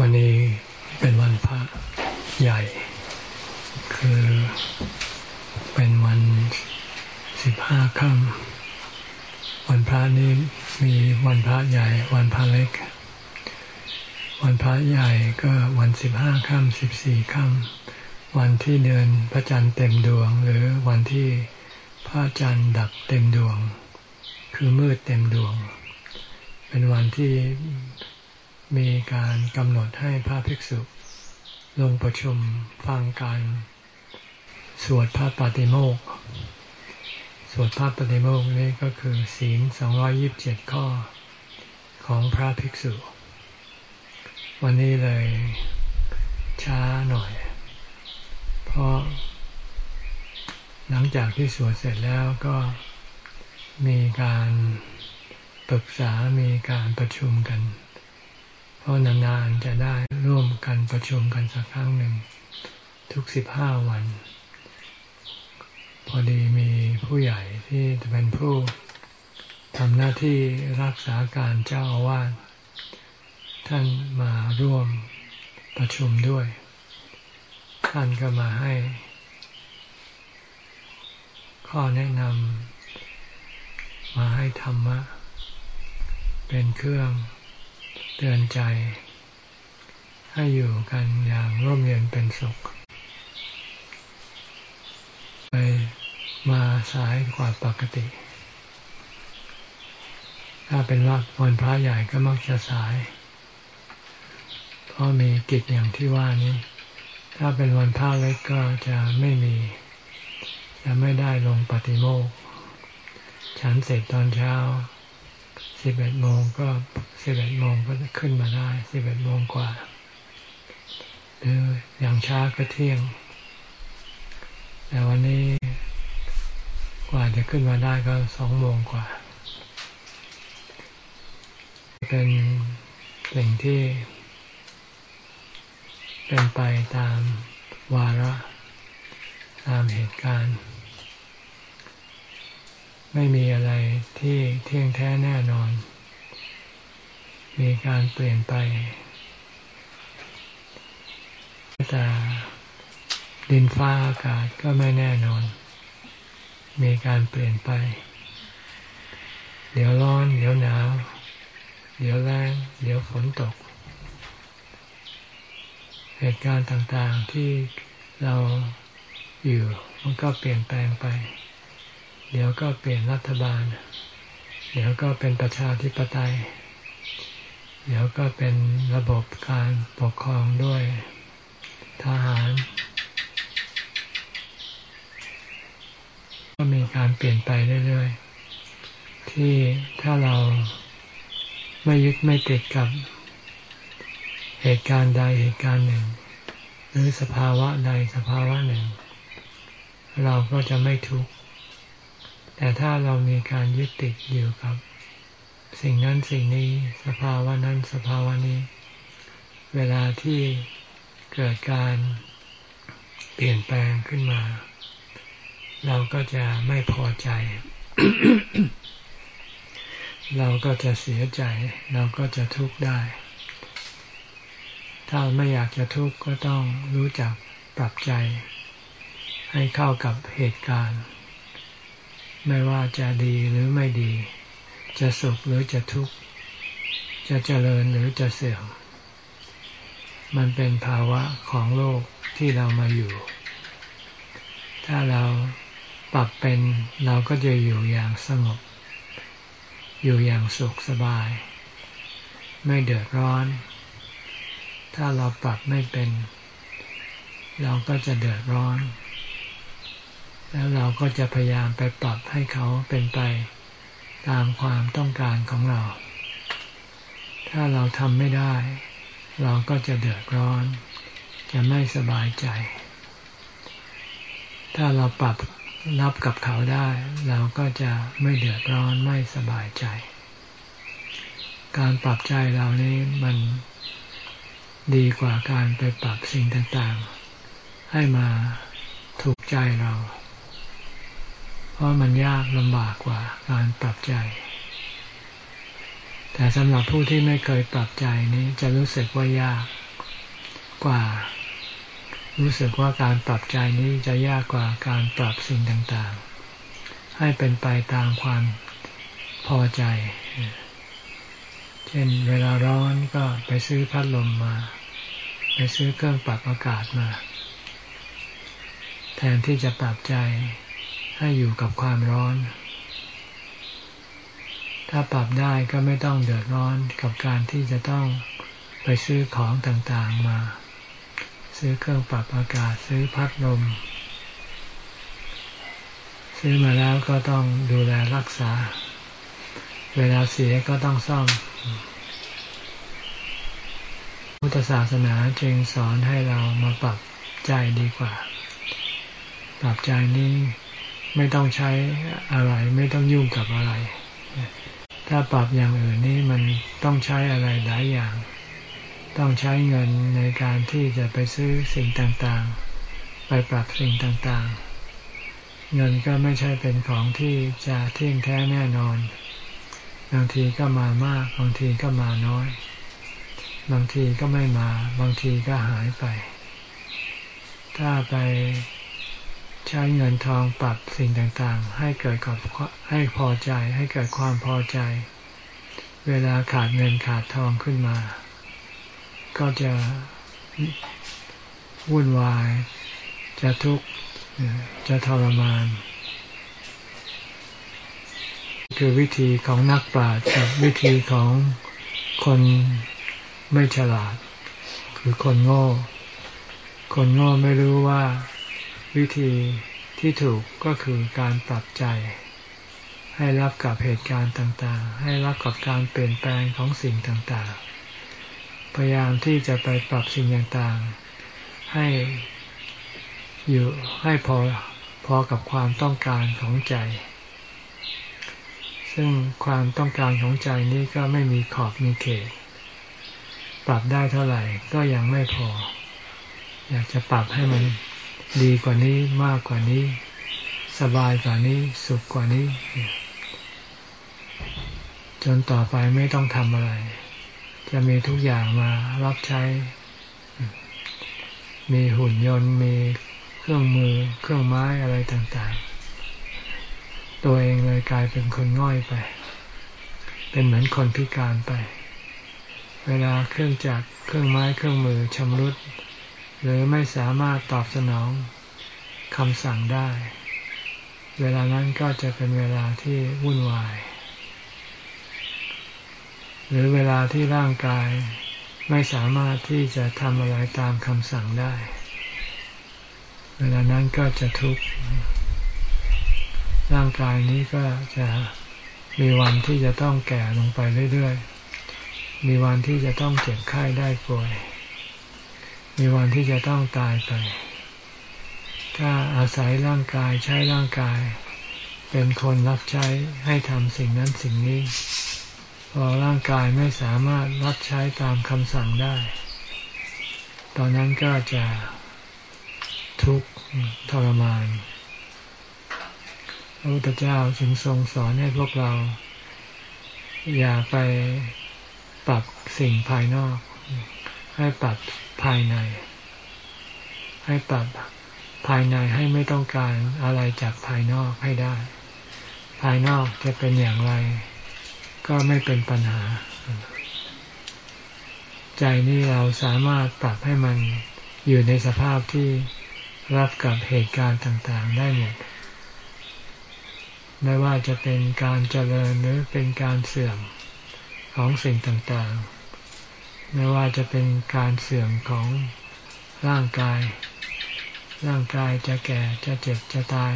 วันนี้เป็นวันพระใหญ่ คือเป็นวันสิบห้าค่ำวันพระนี้มีวันพระใหญ่ วันพระเล็ก วันพระใหญ่ก็วันสิบห้าค่ำสิบสี่ค่ำวันที่เดือนพระจันทร์เต็มดวง หรือวันที่พระจันทร์ดับเต็มดวง คือมืดเต็มดวง เป็นวันที่ มีการกำหนดให้พระภิกษุ ลงประชุมฟังการ สวดพระปฏิโมกสวดพระปฏิโมกนี้ก็คือศีล 227 ข้อของพระภิกษุ วันนี้เลยช้าหน่อย เพราะหลังจากที่สวดเสร็จแล้วก็มีการปรึกษามีการประชุมกัน เพราะนานๆจะได้ร่วมกันประชุมกันสักครั้งหนึ่ง ทุกสิบห้าวัน พอดีมีผู้ใหญ่ที่จะเป็นผู้ทำหน้าที่รักษาการเจ้าอาวาสท่านมาร่วมประชุมด้วย ท่านก็มาให้ ข้อแนะนำมาให้ธรรมะ เป็นเครื่อง ตือนใจ ให้อยู่กันอย่างร่มเย็นเป็นสุข ไปมาสายกว่าปกติ ถ้าเป็นวักวันพระใหญ่ก็มักจะสาย เพราะมีกิจอย่างที่ว่านี้ ถ้าเป็นวันพระเล็กก็จะไม่มี จะไม่ได้ลงปฏิโมกฉันเสร็จตอนเช้า สิบเอ็ดโมงก็สิบเอ็ดโมงก็จะขึ้นมาได้สิบเอ็ดโมงกว่าหรืออย่างช้าก็เที่ยง แต่วันนี้กว่าจะขึ้นมาได้ก็สองโมงกว่า เป็นสิ่งที่เป็นไปตามวาระตามเหตุการณ์ ไม่มีอะไรที่เที่ยงแท้แน่นอน มีการเปลี่ยนไปแต่ดินฟ้าอากาศก็ไม่แน่นอน มีการเปลี่ยนไป เดี๋ยวร้อน เดี๋ยวหนาว เดี๋ยวแรงเดี๋ยวฝนตก เหตุการณ์ต่างๆที่เราอยู่มันก็เปลี่ยนแปลงไป เดี๋ยวก็เปลี่ยนรัฐบาล เดี๋ยวก็เป็นประชาธิปไตย เดี๋ยวก็เป็นระบบการปกครองด้วยทหาร ก็มีการเปลี่ยนไปเรื่อยๆ ที่ถ้าเราไม่ยึดไม่ติดกับเหตุการณ์ใดเหตุการณ์หนึ่ง หรือสภาวะใดสภาวะหนึ่ง เราก็จะไม่ทุกข์ แต่ถ้าเรามีการยึดติดอยู่กับ สิ่งนั้นสิ่งนี้สภาวะนั้นสภาวะนี้ เวลาที่เกิดการเปลี่ยนแปลงขึ้นมา เราก็จะไม่พอใจ เราก็จะเสียใจ เราก็จะทุกข์ได้ ถ้าไม่อยากจะทุกข์ก็ต้องรู้จักปรับใจ ให้เข้ากับเหตุการณ์ ไม่ว่าจะดีหรือไม่ดี จะสุขหรือจะทุกข์ จะเจริญหรือจะเสื่อม มันเป็นภาวะของโลกที่เรามาอยู่ ถ้าเราปรับเป็นเราก็จะอยู่อย่างสงบ อยู่อย่างสุขสบาย ไม่เดือดร้อน ถ้าเราปรับไม่เป็น เราก็จะเดือดร้อน แล้วเราก็จะพยายามไปปรับให้เขาเป็นไปตามความต้องการของเรา ถ้าเราทำไม่ได้ เราก็จะเดือดร้อน จะไม่สบายใจ ถ้าเราปรับรับกับเขาได้ เราก็จะไม่เดือดร้อนไม่สบายใจ การปรับใจเรานี้มันดีกว่าการไปปรับสิ่งต่างๆ ให้มาถูกใจเรา ราะมันยากลำบากกว่าการปรับใจ แต่สำหรับผู้ที่ไม่เคยปรับใจนี้จะรู้สึกว่ายากกว่า รู้สึกว่าการปรับใจนี้จะยากกว่าการปรับสิ่งต่างๆ ให้เป็นไปตามความพอใจ เช่นเวลาร้อนก็ไปซื้อพัดลมมา ไปซื้อเครื่องปรับอากาศมา แทนที่จะปรับใจ ให้อยู่กับความร้อน ถ้าปรับได้ก็ไม่ต้องเดือดร้อนกับการที่จะต้องไปซื้อของต่างๆมา ซื้อเครื่องปรับอากาศซื้อพัดลม ซื้อมาแล้วก็ต้องดูแลรักษา เวลาเสียก็ต้องซ่อมพุทธศาสนาจึงสอนให้เรามาปรับใจดีกว่า ปรับใจนี้ ไม่ต้องใช้อะไรไม่ต้องยุ่งกับอะไร ถ้าปรับอย่างอื่นนี่มันต้องใช้อะไรหลายอย่าง ต้องใช้เงินในการที่จะไปซื้อสิ่งต่างๆ ไปปรับสิ่งต่างๆ เงินก็ไม่ใช่เป็นของที่จะเที่ยงแท้แน่นอน บางทีก็มามาก บางทีก็มาน้อย บางทีก็ไม่มา บางทีก็หายไป ถ้าไป ใช้เงินทองปรับสิ่งต่างๆ ให้เกิดกับให้พอใจ ให้เกิดความพอใจ เวลาขาดเงินขาดทองขึ้นมา ก็จะวุ่นวาย จะทุกข์จะทรมาน คือวิธีของนักปราชญ์กับวิธีของคนไม่ฉลาด คือคนโง่ คนโง่ไม่รู้ว่า วิธีที่ถูกก็คือการปรับใจ ให้รับกับเหตุการณ์ต่างๆ ให้รับกับการเปลี่ยนแปลงของสิ่งต่างๆ พยายามที่จะไปปรับสิ่งต่างๆ ให้อยู่ให้พอพอกับความต้องการของใจ ซึ่งความต้องการของใจนี้ก็ไม่มีขอบมีเขต ปรับได้เท่าไหร่ก็ยังไม่พอ อยากจะปรับให้มัน ดีกว่านี้มากกว่านี้ สบายกว่านี้สุขกว่านี้ จนต่อไปไม่ต้องทำอะไร จะมีทุกอย่างมารับใช้ มีหุ่นยนต์มีเครื่องมือเครื่องไม้อะไรต่างๆ ตัวเองเลยกลายเป็นคนง่อยไป เป็นเหมือนคนพิการไป เวลาเครื่องจักรเครื่องไม้เครื่องมือชำรุด หรือไม่สามารถตอบสนองคำสั่งได้ เวลานั้นก็จะเป็นเวลาที่วุ่นวาย หรือเวลาที่ร่างกายไม่สามารถที่จะทำอะไรตามคำสั่งได้ เวลานั้นก็จะทุกข์ร่างกายนี้ก็จะมีวันที่จะต้องแก่ลงไปเรื่อยๆ มีวันที่จะต้องเจ็บไข้ได้ป่วย มีวันที่จะต้องตายไป ถ้าอาศัยร่างกายใช้ร่างกาย เป็นคนรับใช้ให้ทำสิ่งนั้นสิ่งนี้ พอร่างกายไม่สามารถรับใช้ตามคำสั่งได้ ตอนนั้นก็จะทุกข์ทรมานพระพุทธเจ้าจึงทรงสอนให้พวกเรา อย่าไปปรับสิ่งภายนอก ให้ปรับภายใน ให้ปรับภายในให้ไม่ต้องการอะไรจากภายนอกให้ได้ ภายนอกจะเป็นอย่างไร ก็ไม่เป็นปัญหา ใจนี้เราสามารถปรับให้มันอยู่ในสภาพที่รับกับเหตุการณ์ต่างๆ ได้หมด ไม่ว่าจะเป็นการเจริญหรือเป็นการเสื่อมของสิ่งต่างๆ ไม่ว่าจะเป็นการเสื่อมของร่างกาย ร่างกายจะแก่จะเจ็บจะตาย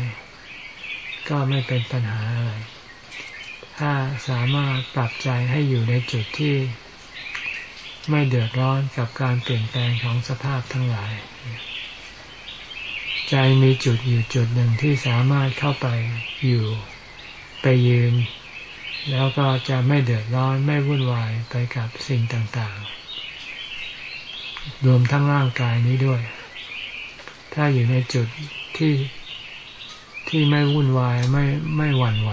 ก็ไม่เป็นปัญหาอะไร ถ้าสามารถปรับใจให้อยู่ในจุดที่ไม่เดือดร้อนกับการเปลี่ยนแปลงของสภาพทั้งหลาย ใจมีจุดอยู่จุดหนึ่งที่สามารถเข้าไปอยู่ไปยืน แล้วก็จะไม่เดือดร้อนไม่วุ่นวายไปกับสิ่งต่างๆ รวมทั้งร่างกายนี้ด้วย ถ้าอยู่ในจุดที่ที่ไม่วุ่นวายไม่ไม่หวั่นไหว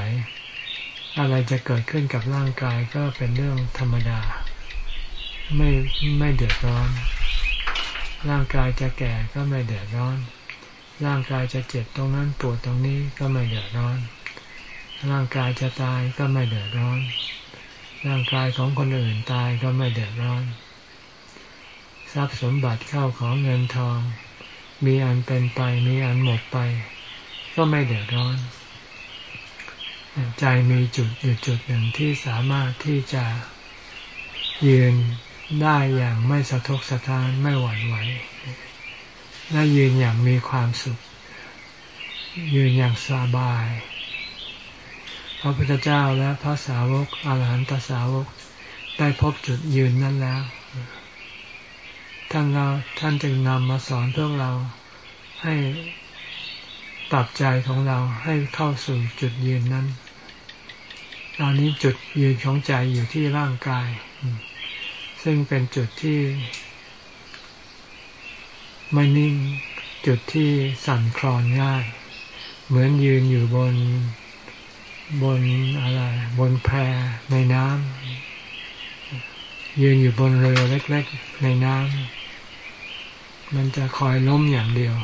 อะไรจะเกิดขึ้นกับร่างกายก็เป็นเรื่องธรรมดา ไม่ไม่เดือดร้อน ร่างกายจะแก่ก็ไม่เดือดร้อน ร่างกายจะเจ็บตรงนั้นปวดตรงนี้ก็ไม่เดือดร้อน ร่างกายจะตายก็ไม่เดือดร้อน ร่างกายของคนอื่นตายก็ไม่เดือดร้อน ทรัพย์สมบัติเข้าของเงินทอง มีอันเป็นไปมีอันหมดไป ก็ไม่เดือดร้อน ใจมีจุดอยู่จุดหนึ่งที่สามารถที่จะยืนได้อย่างไม่สะทกสะท้านไม่หวั่นไหวและยืนอย่างมีความสุข ยืนอย่างสบาย พระพุทธเจ้าและพระสาวกอาหารหันตสาวกได้พบจุดยืนนั้นแล้ว ท่านเราท่านจึงนำมาสอนพวกเราให้ปรับใจของเราให้เข้าสู่จุดยืนนั้น ตอนนี้จุดยืนของใจอยู่ที่ร่างกาย ซึ่งเป็นจุดที่ ไม่นิ่งจุดที่สั่นคลอนง่าย เหมือนยืนอยู่บนบนอะไร บนแพในน้ำยืนอยู่บนเรือเล็ก ๆ ในน้ำ มันจะคอยล้มอย่างเดียว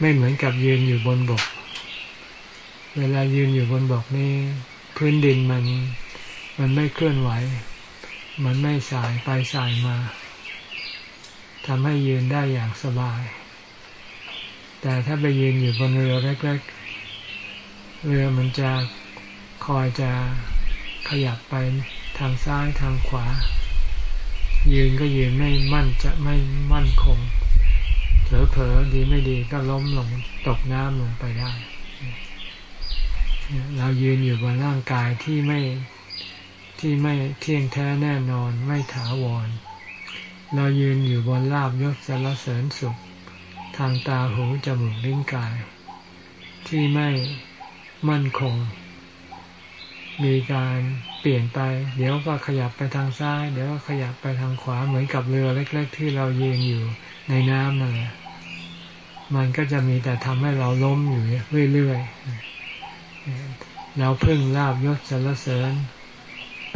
ไม่เหมือนกับยืนอยู่บนบก เวลายืนอยู่บนบกนี่พื้นดินมัน มันไม่เคลื่อนไหว มันไม่สายไปสายมาทำให้ยืนได้อย่างสบาย แต่ถ้าไปยืนอยู่บนเรือเล็กๆ เรือมันจะคอยจะขยับไปทางซ้ายทางขวา ยืนก็ยืนไม่มั่นจะไม่มั่นคง เผลอๆดีไม่ดีก็ล้มลงตกน้ำลงไปได้ เรายืนอยู่บนร่างกายที่ไม่ที่ไม่เที่ยงแท้แน่นอนไม่ถาวร เรายืนอยู่บนลาบยศสารเสริญสุข ทางตาหูจมูกลิ้นกาย ที่ไม่มั่นคง มีการเปลี่ยนไป เดี๋ยวก็ขยับไปทางซ้าย เดี๋ยวก็ขยับไปทางขวาเหมือนกับเรือเล็ก ๆ ที่เราเยืนอยู่ในน้ำนั่นแหละมันก็จะมีแต่ทำให้เราล้มอยู่เรื่อยๆเราพึ่งลาบยศสารเสริญ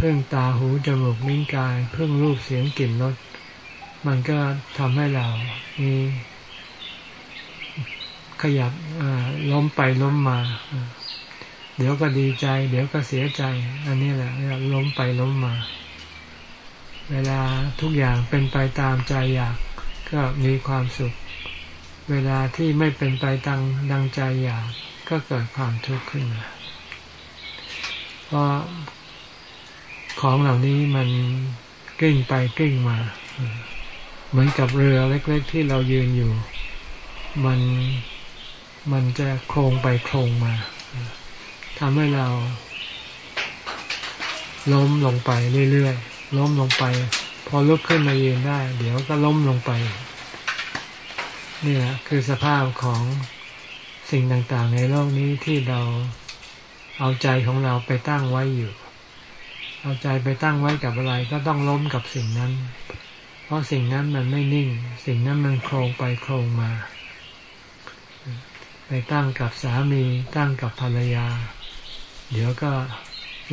พึ่งตาหูจมูกลิ้นกายพึ่งรูปเสียงกลิ่นรสมันก็ทำให้เรามีขยับล้มไปล้มมา เดี๋ยวก็ดีใจ เดี๋ยวก็เสียใจ อันนี้แหละล้มไปล้มมา เวลาทุกอย่างเป็นไปตามใจอยากก็มีความสุข เวลาที่ไม่เป็นไปตามดังใจอยากก็เกิดความทุกข์ขึ้นมาเพราะของเหล่านี้มันกลิ้งไปกลิ้งมา เหมือนกับเรือเล็ก ๆ ที่เรายืนอยู่ มันมันจะโครงไปโครงมา ทำให้เรา ล้มลงไปเรื่อยๆ ล้มลงไป พอลุกขึ้นมายืนได้ เดี๋ยวก็ล้มลงไปนี่แหละคือสภาพของสิ่งต่างๆ ในโลกนี้ที่เราเอาใจของเราไปตั้งไว้อยู่ เอาใจไปตั้งไว้กับอะไรก็ต้องล้มกับสิ่งนั้น เพราะสิ่งนั้นมันไม่นิ่ง สิ่งนั้นมันโครงไปโครงมา ไปตั้งกับสามี ตั้งกับภรรยา เดี๋ยวก็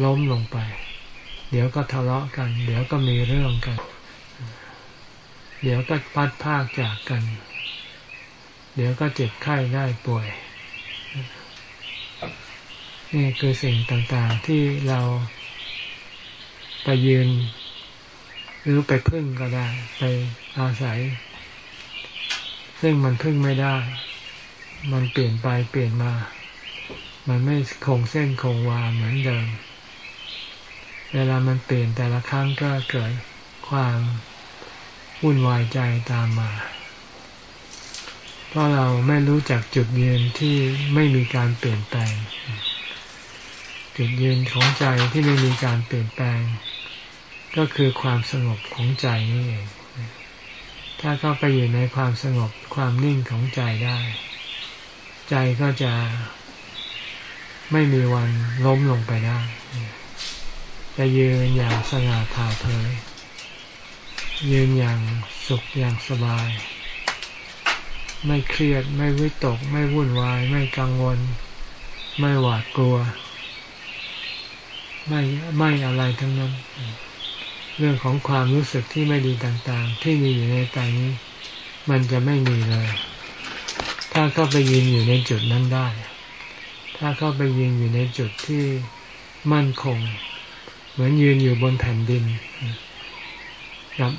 ล้มลงไป เดี๋ยวก็ทะเลาะกัน เดี๋ยวก็มีเรื่องกัน เดี๋ยวก็พัดภาคจากกัน เดี๋ยวก็เจ็บไข้ได้ป่วย นี่คือสิ่งต่างๆที่เราไปยืน หรือไปพึ่งก็ได้ ไปอาศัย ซึ่งมันพึ่งไม่ได้ มันเปลี่ยนไปเปลี่ยนมา มันไม่คงเส้นคงวาเหมือนเดิม เวลามันเปลี่ยนแต่ละครั้งก็เกิดความวุ่นวายใจตามมา เพราะเราไม่รู้จักจุดยืนที่ไม่มีการเปลี่ยนแปลง จุดยืนของใจที่ไม่มีการเปลี่ยนแปลง ก็คือความสงบของใจนี่เอง ถ้าเข้าไปอยู่ในความสงบความนิ่งของใจได้ ใจก็จะ ไม่มีวันล้มลงไปได้จะยืนอย่างสง่าผ่าเผย ยืนอย่างสุขอย่างสบาย ไม่เครียดไม่วิตก ไม่วุ่นวาย ไม่กังวล ไม่หวาดกลัว ไม่ไม่อะไรทั้งนั้น เรื่องของความรู้สึกที่ไม่ดีต่างๆ ที่มีอยู่ในใจนี้ มันจะไม่มีเลย ถ้าเข้าไปยืนอยู่ในจุดนั้นได้ ถ้าเข้าไปยืนอยู่ในจุดที่มั่นคง เหมือนยืนอยู่บนแผ่นดินกับ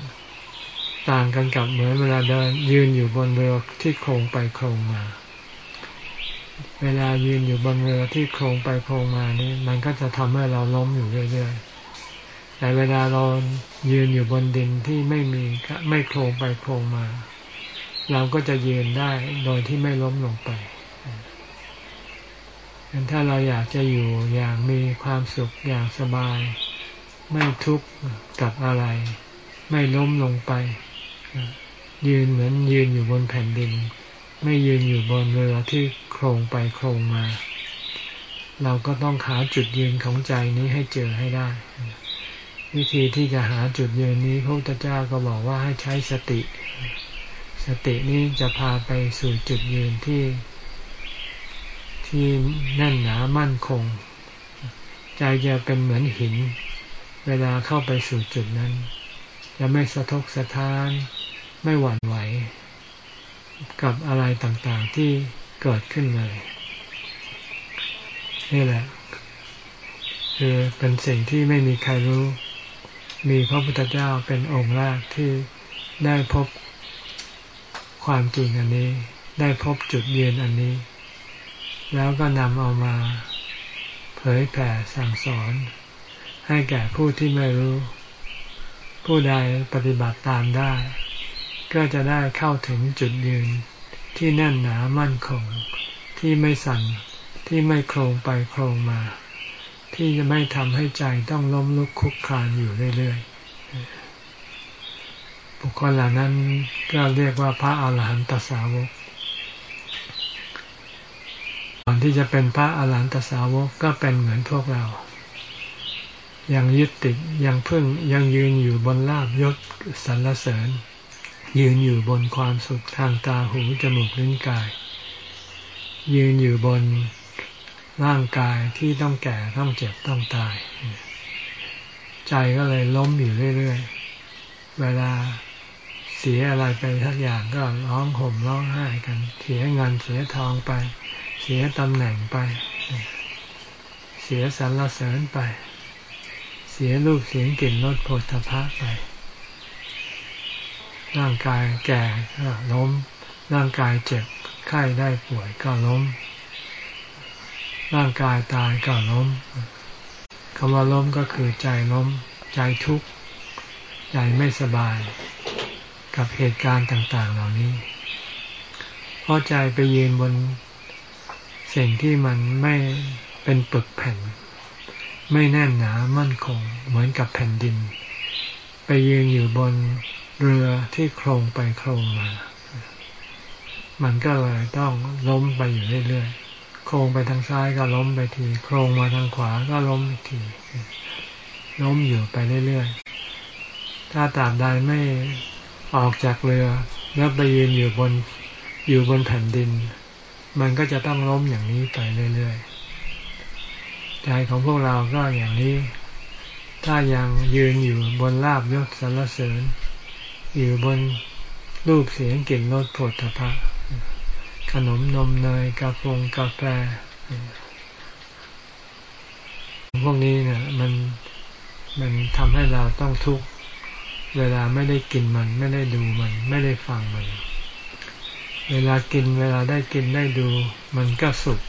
ต่างกันกับเหมือนเวลาเดินยืนอยู่บนเรือที่โครงไปโครงมา เวลายืนอยู่บนเรือที่โครงไปโครงมานี่มันก็จะทำให้เราล้มอยู่เรื่อยๆ แต่เวลาเรายืนอยู่บนดินที่ไม่มีไม่โครงไปโครงมา เราก็จะยืนได้โดยที่ไม่ล้มลงไป ถ้าเราอยากจะอยู่อย่างมีความสุขอย่างสบาย ไม่ทุกข์กับอะไร ไม่ล้มลงไป ยืนเหมือนยืนอยู่บนแผ่นดิน ไม่ยืนอยู่บนเรือที่โครงไปโครงมา เราก็ต้องหาจุดยืนของใจนี้ให้เจอให้ได้ วิธีที่จะหาจุดยืนนี้พระพุทธเจ้าก็บอกว่าให้ใช้สติ สตินี้จะพาไปสู่จุดยืนที่ ที่แน่นหนามั่นคง ใจจะเป็นเหมือนหิน เวลาเข้าไปสู่จุดนั้น จะไม่สะทกสะท้าน ไม่หวั่นไหว กับอะไรต่างๆที่เกิดขึ้นเลยนี่แหละ คือเป็นสิ่งที่ไม่มีใครรู้ มีพระพุทธเจ้าเป็นองค์แรกที่ได้พบความจริงอันนี้ ได้พบจุดยืนอันนี้ แล้วก็นำเอามาเผยแผ่สั่งสอน ให้แก่ผู้ที่ไม่รู้ ผู้ใดปฏิบัติตามได้ ก็จะได้เข้าถึงจุดยืนที่แน่นหนามั่นคง ที่ไม่สั่นที่ไม่โครงไปโครงมา ที่จะไม่ทำให้ใจต้องล้มลุกคุกคลานอยู่เรื่อยๆบุคคลเหล่านั้นก็เรียกว่าพระอาหารหันตสาวก อนที่จะเป็นพระอาหารหันตสาวกก็เป็นเหมือนพวกเรา ยังยึดติดยังพึ่งยังยืนอยู่บนลาบยศสรรเสริญ ยืนอยู่บนความสุขทางตาหูจมูกลิ้นกาย ยืนอยู่บนร่างกายที่ต้องแก่ต้องเจ็บต้องตาย ใจก็เลยล้มอยู่เรื่อยๆ เวลาเสียอะไรไปทักอย่างก็ร้องห่มร้องไห้กัน เสียเงินเสียทองไป สียตำแหน่งไป เสียสรรเสริญไป เสียรูปเสียงกลิ่นรสผลพะไป ร่างกายแก่ก็ล้ม ร่างกายเจ็บไข้ได้ป่วยก็ล้ม ร่างกายตายก็ล้มคำว่าล้มก็คือใจล้ม ใจทุกข์ ใจไม่สบาย กับเหตุการณ์ต่าง ๆ เหล่านี้ เพราะใจไปยืนบน สิ่งที่มันไม่เป็นปึกแผ่น ไม่แน่นหนามั่นคงเหมือนกับแผ่นดิน ไปยืนอยู่บนเรือที่โครงไปโครงมา มันก็เลยต้องล้มไปอยู่เรื่อยๆ โครงไปทางซ้ายก็ล้มไปที โครงมาทางขวาก็ล้มอีกที ล้มอยู่ไปเรื่อยๆ ถ้าตราบใดไม่ออกจากเรือแล้วไปยืนอยู่บนอยู่บนแผ่นดิน มันก็จะต้องล้มอย่างนี้ไปเรื่อยๆ ใจของพวกเราก็อย่างนี้ ถ้ายังยืนอยู่บนลาบยศสรรเสริญ อยู่บนรูปเสียงกลิ่นรสผลทพะขนมนมเนยกาแฟกาแฟ พวกนี้เนี่ยมันมันทำให้เราต้องทุกข์เวลาไม่ได้กินมันไม่ได้ดูมัน ไม่ได้ฟังมัน เวลากินเวลาได้กินได้ดู มันก็สุข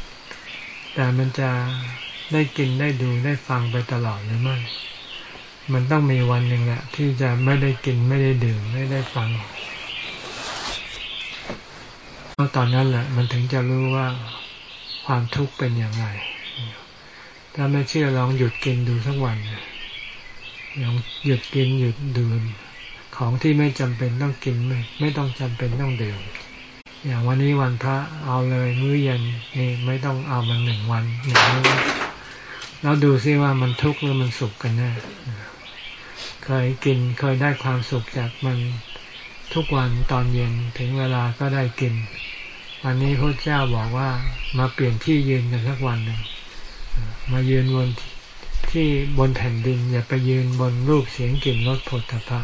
แต่มันจะได้กินได้ดูได้ฟังไปตลอดหรือไม่ มันต้องมีวันหนึ่งแหละที่จะไม่ได้กินไม่ได้ดื่มไม่ได้ฟังเพราะตอนนั้นแหละ มันถึงจะรู้ว่าความทุกข์เป็นอย่างไร ถ้าไม่เชื่อลองหยุดกินดูสักวันลองหยุดกินหยุดดื่มของที่ไม่จำเป็นต้องกินไม่ไม่ต้องจำเป็นต้องดื่ม อย่างวันนี้วันพระเอาเลยมื้อเย็นนี่ไม่ต้องเอามันหนึ่งวันหนึ่งมื้อแล้วดูซิว่ามันทุกข์หรือมันสุขกันแน่เคยกินเคยได้ความสุขจากมันทุกวันตอนเย็นถึงเวลาก็ได้กิน วันนี้พระเจ้าบอกว่ามาเปลี่ยนที่ยืนกันสักวันหนึ่งมายืนบนที่บนแผ่นดิน อย่าไปยืนบนรูปเสียงกลิ่นรสผลทพะ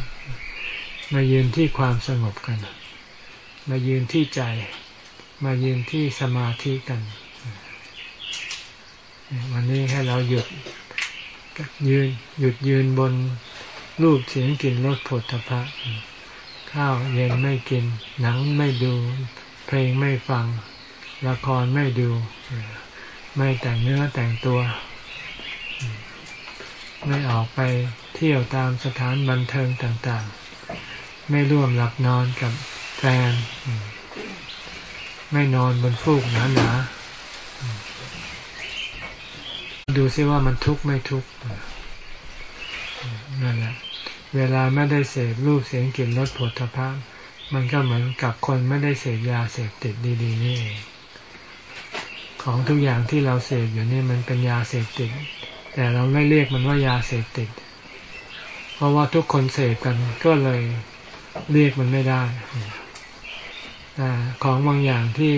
มายืนที่ความสงบกัน มายืนที่ใจ มายืนที่สมาธิกัน วันนี้ให้เราหยุดยืนหยุดยืนบนรูปเสียงกลิ่นรสผลทพะข้าวเย็นไม่กิน หนังไม่ดู เพลงไม่ฟัง ละครไม่ดู ไม่แต่งเนื้อแต่งตัว ไม่ออกไปเที่ยวตามสถานบันเทิงต่างๆ ไม่ร่วมหลับนอนกับ แฟน ไม่นอนบนฟูกหนาๆดูซิว่ามันทุกข์ไม่ทุกข์นั่นแหละเวลาไม่ได้เสพรูปเสียงกลิ่นรสผลพะมันก็เหมือนกับคนไม่ได้เสพยาเสพติดดีๆนี่เองของทุกอย่างที่เราเสพอยู่นี่มันเป็นยาเสพติด แต่เราไม่เรียกมันว่ายาเสพติด เพราะว่าทุกคนเสพกันก็เลยเรียกมันไม่ได้ ของบางอย่างที่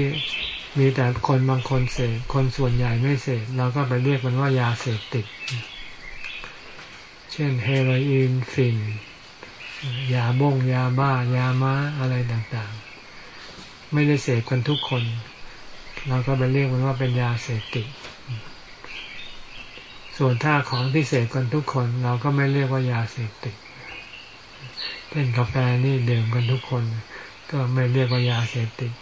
มีแต่คนบางคนเสพคนส่วนใหญ่ไม่เสพเราก็ไปเรียกมันว่ายาเสพติด เช่นเฮโรอีนฟินยาบ้งยาบ้ายาม้าอะไรต่างๆ ไม่ได้เสพกันทุกคน เราก็ไปเรียกมันว่าเป็นยาเสพติด ส่วนถ้าของที่เสพกันทุกคน เราก็ไม่เรียกว่ายาเสพติดเช่นกาแฟนี่ดื่มกันทุกคน ก็ไม่เรียกว่ายาเสพติด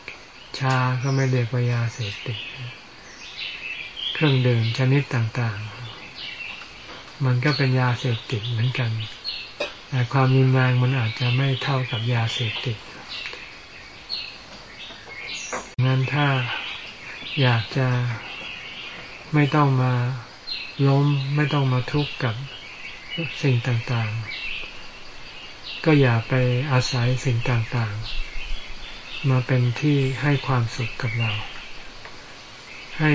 ชาก็ไม่เรียกว่ายาเสพติด เครื่องดื่มชนิดต่างๆ มันก็เป็นยาเสพติดเหมือนกัน แต่ความรุนแรงมันอาจจะไม่เท่ากับยาเสพติดงั้นถ้าอยากจะไม่ต้องมาล้มไม่ต้องมาทุกข์กับสิ่งต่างๆ ก็อย่าไปอาศัยสิ่งต่างๆ มาเป็นที่ให้ความสุขกับเรา ให้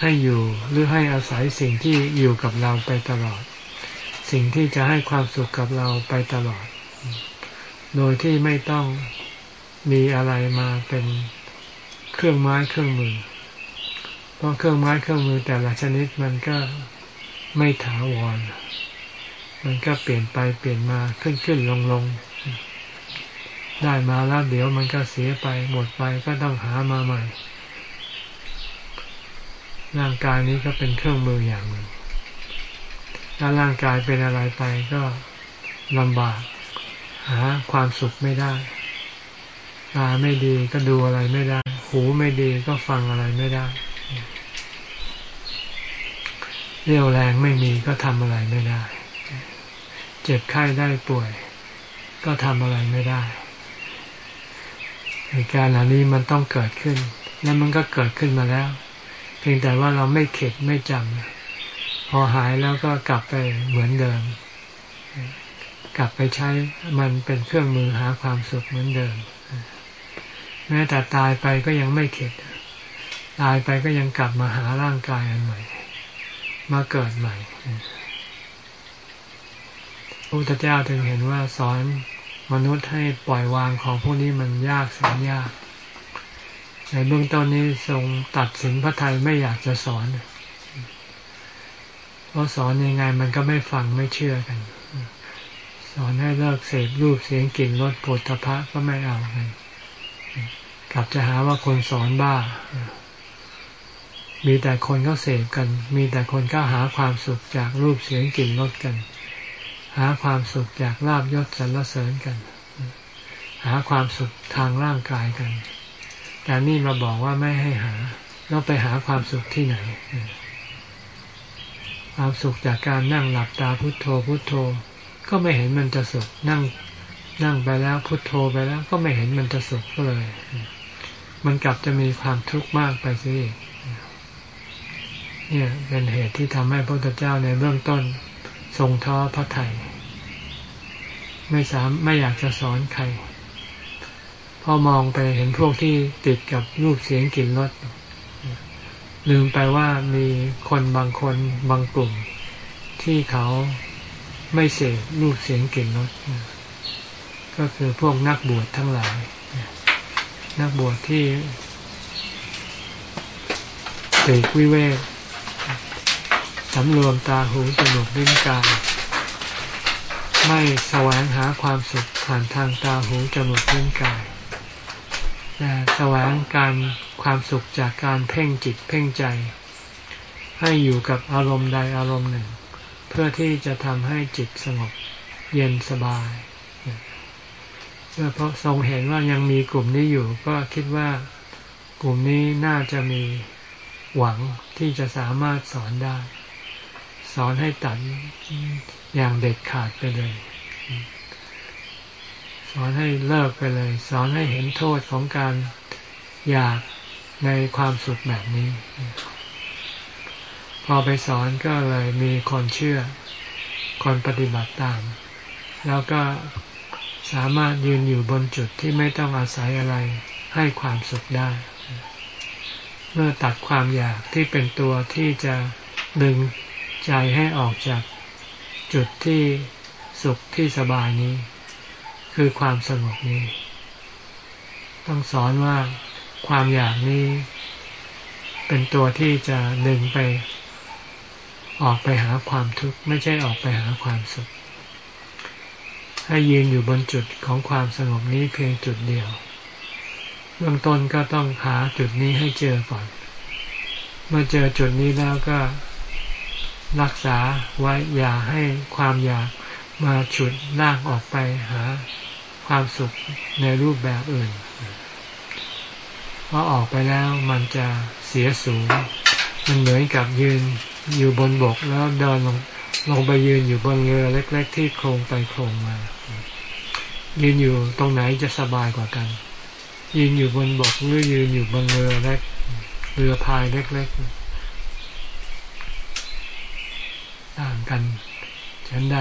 ให้อยู่หรือให้อาศัยสิ่งที่อยู่กับเราไปตลอด สิ่งที่จะให้ความสุขกับเราไปตลอด โดยที่ไม่ต้องมีอะไรมาเป็นเครื่องไม้เครื่องมือ เพราะเครื่องไม้เครื่องมือแต่ละชนิดมันก็ไม่ถาวร มันก็เปลี่ยนไปเปลี่ยนมาขึ้นขึ้นลงลง ได้มาแล้วเดี๋ยวมันก็เสียไปหมดไปก็ต้องหามาใหม่ ร่างกายนี้ก็เป็นเครื่องมืออย่างหนึ่ง ถ้าร่างกายเป็นอะไรไปก็ลำบาก หาความสุขไม่ได้ตาไม่ดีก็ดูอะไรไม่ได้ หูไม่ดีก็ฟังอะไรไม่ได้ เรี่ยวแรงไม่มีก็ทำอะไรไม่ได้ เจ็บไข้ได้ป่วย ก็ทำอะไรไม่ได้ เหตุการณ์เหล่านี้มันต้องเกิดขึ้น และมันก็เกิดขึ้นมาแล้ว เพียงแต่ว่าเราไม่เข็ดไม่จำพอหายแล้วก็กลับไปเหมือนเดิม กลับไปใช้มันเป็นเครื่องมือหาความสุขเหมือนเดิม แม้แต่ตายไปก็ยังไม่เข็ด ตายไปก็ยังกลับมาหาร่างกายอันใหม่ มาเกิดใหม่พระพุทธเจ้าถึงเห็นว่าสอน มนุษย์ให้ปล่อยวางของพวกนี้มันยากแสนยาก ในเบื้องต้นนี้ทรงตัดสินพระไทยไม่อยากจะสอนเพราะสอนยังไงมันก็ไม่ฟังไม่เชื่อกัน สอนให้เลิกเสพรูปเสียงกลิ่นรสโผฏฐะก็ไม่เอากันกลับจะหาว่าคนสอนบ้า มีแต่คนก็เสพกัน มีแต่คนก็หาความสุขจากรูปเสียงกลิ่นรสกัน หาความสุขจากลาบยศสรรเสริญกัน หาความสุขทางร่างกายกัน แต่นี่มาบอกว่าไม่ให้หาเราไปหาความสุขที่ไหน ความสุขจากการนั่งหลับตาพุโทโธพุโทโธ ก็ไม่เห็นมันจะสุขนั่งนั่งไปแล้วพุโทโธไปแล้ว ก็ไม่เห็นมันจะสุขก็เลย มันกลับจะมีความทุกข์มากไปซิเนี่ยเป็นเหตุที่ทำให้พระพุทธเจ้าในเบื้องต้น ทรงท้อพระไทย ไม่สามไม่อยากจะสอนใครพอมองไปเห็นพวกที่ติดกับรูปเสียงกลิ่นรสลืมไปว่ามีคนบางคนบางกลุ่ม ที่เขาไม่เสพรูปเสียงกลิ่นรสก็คือพวกนักบวชทั้งหลาย นักบวชที่เสกวิเวก สำรวมตาหูจมูกลิ้นกายไม่แสวงหาความสุขผ่านทางตาหูจมูกลิ้นกายแต่แสวงการความสุขจากการเพ่งจิตเพ่งใจ ให้อยู่กับอารมณ์ใดอารมณ์หนึ่ง เพื่อที่จะทำให้จิตสงบเย็นสบายเมื่อพระทรงเห็นว่ายังมีกลุ่มนี้อยู่ ก็คิดว่ากลุ่มนี้น่าจะมีหวังที่จะสามารถสอนได้ สอนให้ตัดอย่างเด็ดขาดไปเลย สอนให้เลิกไปเลย สอนให้เห็นโทษของการอยากในความสุขแบบนี้ พอไปสอนก็เลยมีคนเชื่อ คนปฏิบัติตาม แล้วก็สามารถยืนอยู่บนจุดที่ไม่ต้องอาศัยอะไรให้ความสุขได้ เมื่อตัดความอยากที่เป็นตัวที่จะดึง ใจให้ออกจากจุดที่สุขที่สบายนี้ คือความสงบนี้ ต้องสอนว่าความอยากนี้ เป็นตัวที่จะดึงไป ออกไปหาความทุกข์ไม่ใช่ออกไปหาความสุข ให้ยืนอยู่บนจุดของความสงบนี้เพียงจุดเดียวเบื้องต้นก็ต้องหาจุดนี้ให้เจอก่อน เมื่อเจอจุดนี้แล้วก็ รักษาไว้อย่าให้ความอยากมาฉุดลากออกไปหาความสุขในรูปแบบอื่น เพราะออกไปแล้วมันจะเสียสูง มันเหมือนกับยืนอยู่บนบกแล้วเดินลงลงไปยืนอยู่บนเรือเล็ก ๆ ที่โครงไปโครงมา ยืนอยู่ตรงไหนจะสบายกว่ากัน ยืนอยู่บนบกหรือยืนอยู่บนเรือเล็ก เรือพายเล็ก ๆ ต่างกันฉันใด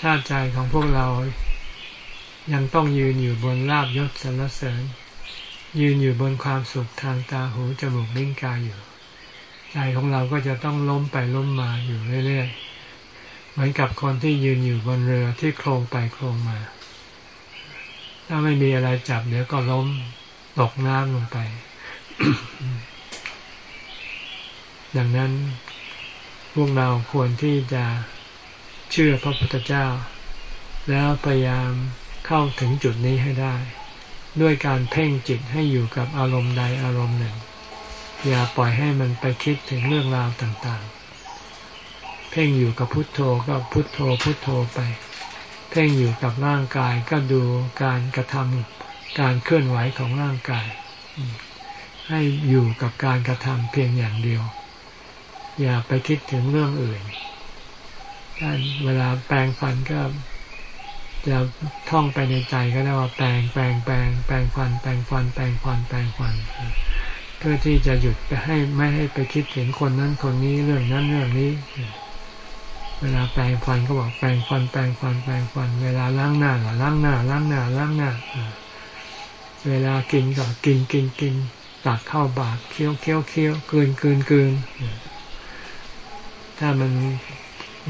ถ้าใจของพวกเรายังต้องยืนอยู่บนลาบยศสรรเสริญ ยืนอยู่บนความสุขทางตาหูจมูกลิ้นกายอยู่ ใจของเราก็จะต้องล้มไปล้มมาอยู่เรื่อยๆเหมือนกับคนที่ยืนอยู่บนเรือที่โคลงไปโคลงมา ถ้าไม่มีอะไรจับเดี๋ยวก็ล้มตกน้ำลงไป ดังนั้น พวกเราควรที่จะเชื่อพระพุทธเจ้า แล้วพยายามเข้าถึงจุดนี้ให้ได้ ด้วยการเพ่งจิตให้อยู่กับอารมณ์ใดอารมณ์หนึ่ง อย่าปล่อยให้มันไปคิดถึงเรื่องราวต่างๆ เพ่งอยู่กับพุทโธก็พุทโธพุทโธไป เพ่งอยู่กับร่างกายก็ดูการกระทำการเคลื่อนไหวของร่างกาย ให้อยู่กับการกระทำเพียงอย่างเดียว อย่าไปคิดถึงเรื่องอื่นเวลาแปลงฟันก็จะท่องไปในใจก็ได้ว่าแปลงแปลงแปลงแปลงฟัน แปลงฟัน แปลงฟัน แปลงฟันเพื่อที่จะหยุดไปให้ไม่ให้ไปคิดถึงคนนั้นคนนี้เรื่องนั้นเรื่องนี้ เวลาแปลงฟันก็บอกแปลงฟัน แปลงฟัน แปลงฟัน เวลาล้างหน้าก็ล้างหน้า ล้างหน้า ล้างหน้า เวลากินก็กินกินกินตักเข้าบากเคี้ยวเคี้ยวเคี้ยวกืนกืนกืน ถ้ามัน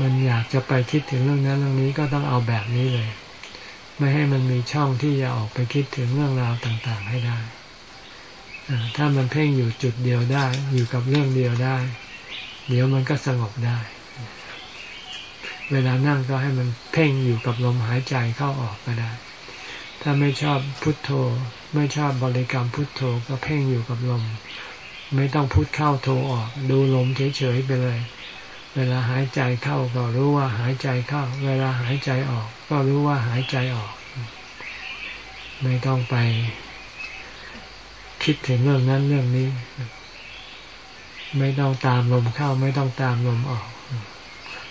มันอยากจะไปคิดถึงเรื่องนั้นเรื่องนี้ก็ต้องเอาแบบนี้เลย ไม่ให้มันมีช่องที่จะออกไปคิดถึงเรื่องราวต่างๆให้ได้ถ้ามันเพ่งอยู่จุดเดียวได้ อยู่กับเรื่องเดียวได้ เดี๋ยวมันก็สงบได้ เวลานั่งก็ให้มันเพ่งอยู่กับลมหายใจเข้าออกก็ได้ ถ้าไม่ชอบพุทโธ ไม่ชอบบริกรรมพุทโธก็เพ่งอยู่กับลม ไม่ต้องพุทเข้าโธออก ดูลมเฉยๆไปเลย เวลาหายใจเข้าก็รู้ว่าหายใจเข้า เวลาหายใจออก ก็รู้ว่าหายใจออก ไม่ต้องไป คิดถึงเรื่องนั้นเรื่องนี้ ไม่ต้องตามลมเข้า ไม่ต้องตามลมออก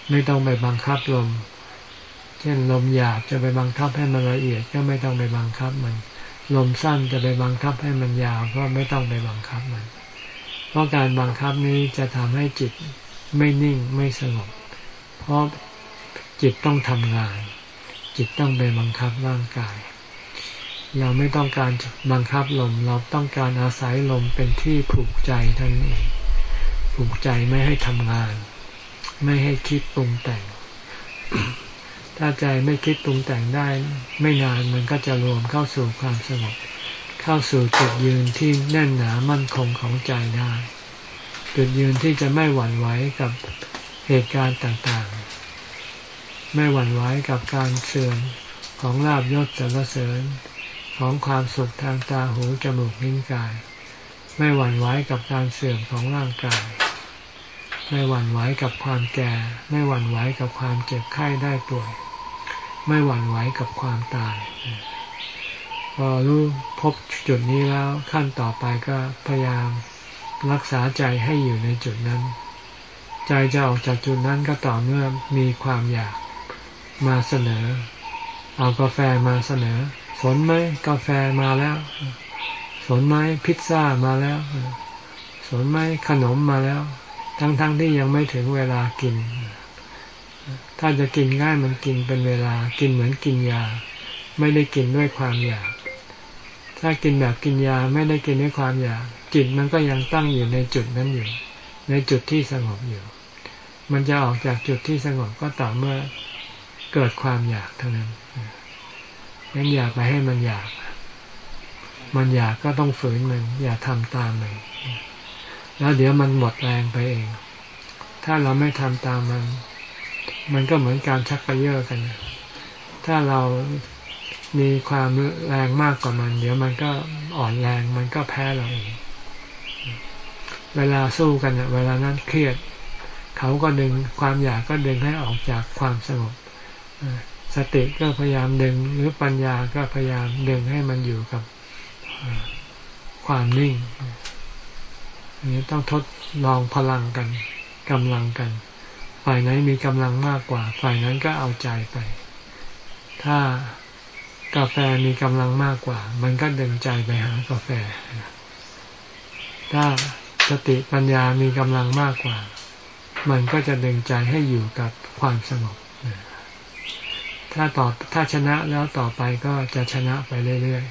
ไม่ต้องไปบังคับลม เช่นลมหยาบจะไปบังคับให้มันละเอียด ก็ไม่ต้องไปบังคับมัน ลมสั้นจะไปบังคับให้มันยาว ก็ไม่ต้องไปบังคับมัน เพราะการบังคับนี้จะทำให้จิต ไม่นิ่งไม่สงบ เพราะจิตต้องทำงาน จิตต้องไปบังคับร่างกาย เราไม่ต้องการบังคับลม เราต้องการอาศัยลมเป็นที่ผูกใจท่านเอง ผูกใจไม่ให้ทำงาน ไม่ให้คิดปรุงแต่ง ถ้าใจไม่คิดปรุงแต่งได้ ไม่นานมันก็จะรวมเข้าสู่ความสงบ เข้าสู่จุดยืนที่แน่นหนามั่นคงของใจได้ จุดยืนที่จะไม่หวั่นไหวกับเหตุการณ์ต่างๆ ไม่หวั่นไหวกับการเสื่อมของลาบยศสรรเสริญของความสุขทางตาหูจมูกลิ้นกาย ไม่หวั่นไหวกับการเสื่อมของร่างกาย ไม่หวั่นไหวกับความแก่ ไม่หวั่นไหวกับความเจ็บไข้ได้ป่วย ไม่หวั่นไหวกับความตาย พอรู้พบจุดนี้แล้วขั้นต่อไปก็พยายาม รักษาใจให้อยู่ในจุดนั้น ใจจะออกจากจุดนั้นก็ต่อเมื่อมีความอยากมาเสนอ เอากาแฟมาเสนอ สนไหมกาแฟมาแล้ว สนไหมพิซซ่ามาแล้ว สนไหมขนมมาแล้ว ทั้งๆทที่ยังไม่ถึงเวลากิน ถ้าจะกินง่ายมันกินเป็นเวลากินเหมือนกินยา ไม่ได้กินด้วยความอยาก ถ้ากินแบบกินยาไม่ได้กินด้วยความอยาก จิตมันก็ยังตั้งอยู่ในจุดนั้นอยู่ ในจุดที่สงบอยู่ มันจะออกจากจุดที่สงบก็ต่อเมื่อเกิดความอยากเท่านั้นงั้นอยากไปให้มันอยาก มันอยากก็ต้องฝืนมัน อย่าทำตามมัน แล้วเดี๋ยวมันหมดแรงไปเอง ถ้าเราไม่ทำตามมัน มันก็เหมือนการชักกระเยาะกัน ถ้าเรา มีความแรงมากกว่ามัน เดี๋ยวมันก็อ่อนแรงมันก็แพ้เราเองเวลาสู้กันเวลานั้นเครียด เขาก็ดึงความอยากก็ดึงให้ออกจากความสงบสติก็พยายามดึงหรือปัญญาก็พยายามดึงให้มันอยู่กับความนิ่งนี้ต้องทดลองพลังกันกำลังกัน ฝ่ายไหนมีกำลังมากกว่า ฝ่ายนั้นก็เอาใจไป ถ้า กาแฟมีกำลังมากกว่า มันก็ดึงใจไปหากาแฟ ถ้าสติปัญญามีกำลังมากกว่า มันก็จะดึงใจให้อยู่กับความสงบถ้าต่อถ้าชนะแล้วต่อไปก็จะชนะไปเรื่อย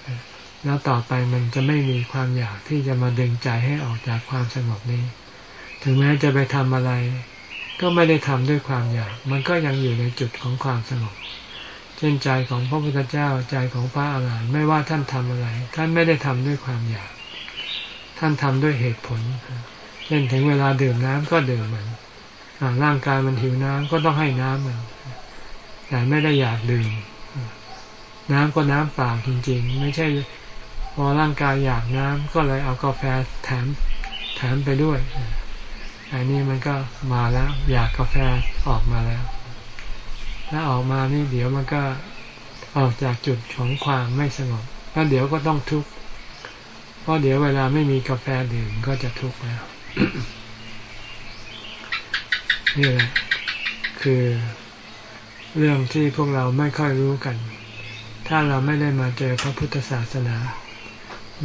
ๆ แล้วต่อไปมันจะไม่มีความอยากที่จะมาดึงใจให้ออกจากความสงบนี้ ถึงแม้จะไปทำอะไร ก็ไม่ได้ทำด้วยความอยาก มันก็ยังอยู่ในจุดของความสงบ เช่นใจของพระพุทธเจ้าใจของพระอาหารหันต์ไม่ว่าท่านทำอะไร ท่านไม่ได้ทำด้วยความอยาก ท่านทำด้วยเหตุผล เช่นถึงเวลาดื่มน้ำก็ดื่มมันร่างกายมันหิวน้ำก็ต้องให้น้ำมันแต่ไม่ได้อยากดื่ม น้ำก็น้ำเปล่าจริง ๆ ไม่ใช่ พอร่างกายอยากน้ำก็เลยเอากาแฟแถมแถมไปด้วยอันนี้มันก็มาแล้ว อยากกาแฟออกมาแล้ว ถ้าออกมานี่เดี๋ยวมันก็ออกจากจุดของความไม่สงบแล้วเดี๋ยวก็ต้องทุกข์เพราะเดี๋ยวเวลาไม่มีกาแฟดื่มก็จะทุกข์แล้วนี่แหละคือเรื่องที่พวกเราไม่ค่อยรู้กัน ถ้าเราไม่ได้มาเจอพระพุทธศาสนา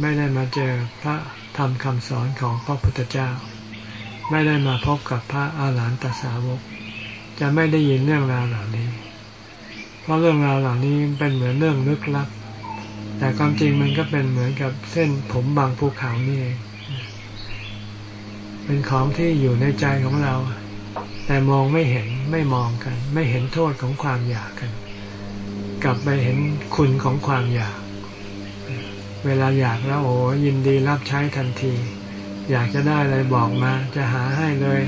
ไม่ได้มาเจอพระธรรมคำสอนของพระพุทธเจ้า ไม่ได้มาพบกับพระอาหารหันตสาวก จะไม่ได้ยินเรื่องราวเหล่านี้ เพราะเรื่องราวเหล่านี้เป็นเหมือนเรื่องลึกลับ แต่ความจริงมันก็เป็นเหมือนกับเส้นผมบางภูเขานี่เอง เป็นของที่อยู่ในใจของเรา แต่มองไม่เห็นไม่มองกัน ไม่เห็นโทษของความอยากกัน กลับไปเห็นคุณของความอยาก เวลาอยากแล้วโอ้ยินดีรับใช้ทันที อยากจะได้อะไรบอกมา จะหาให้เลย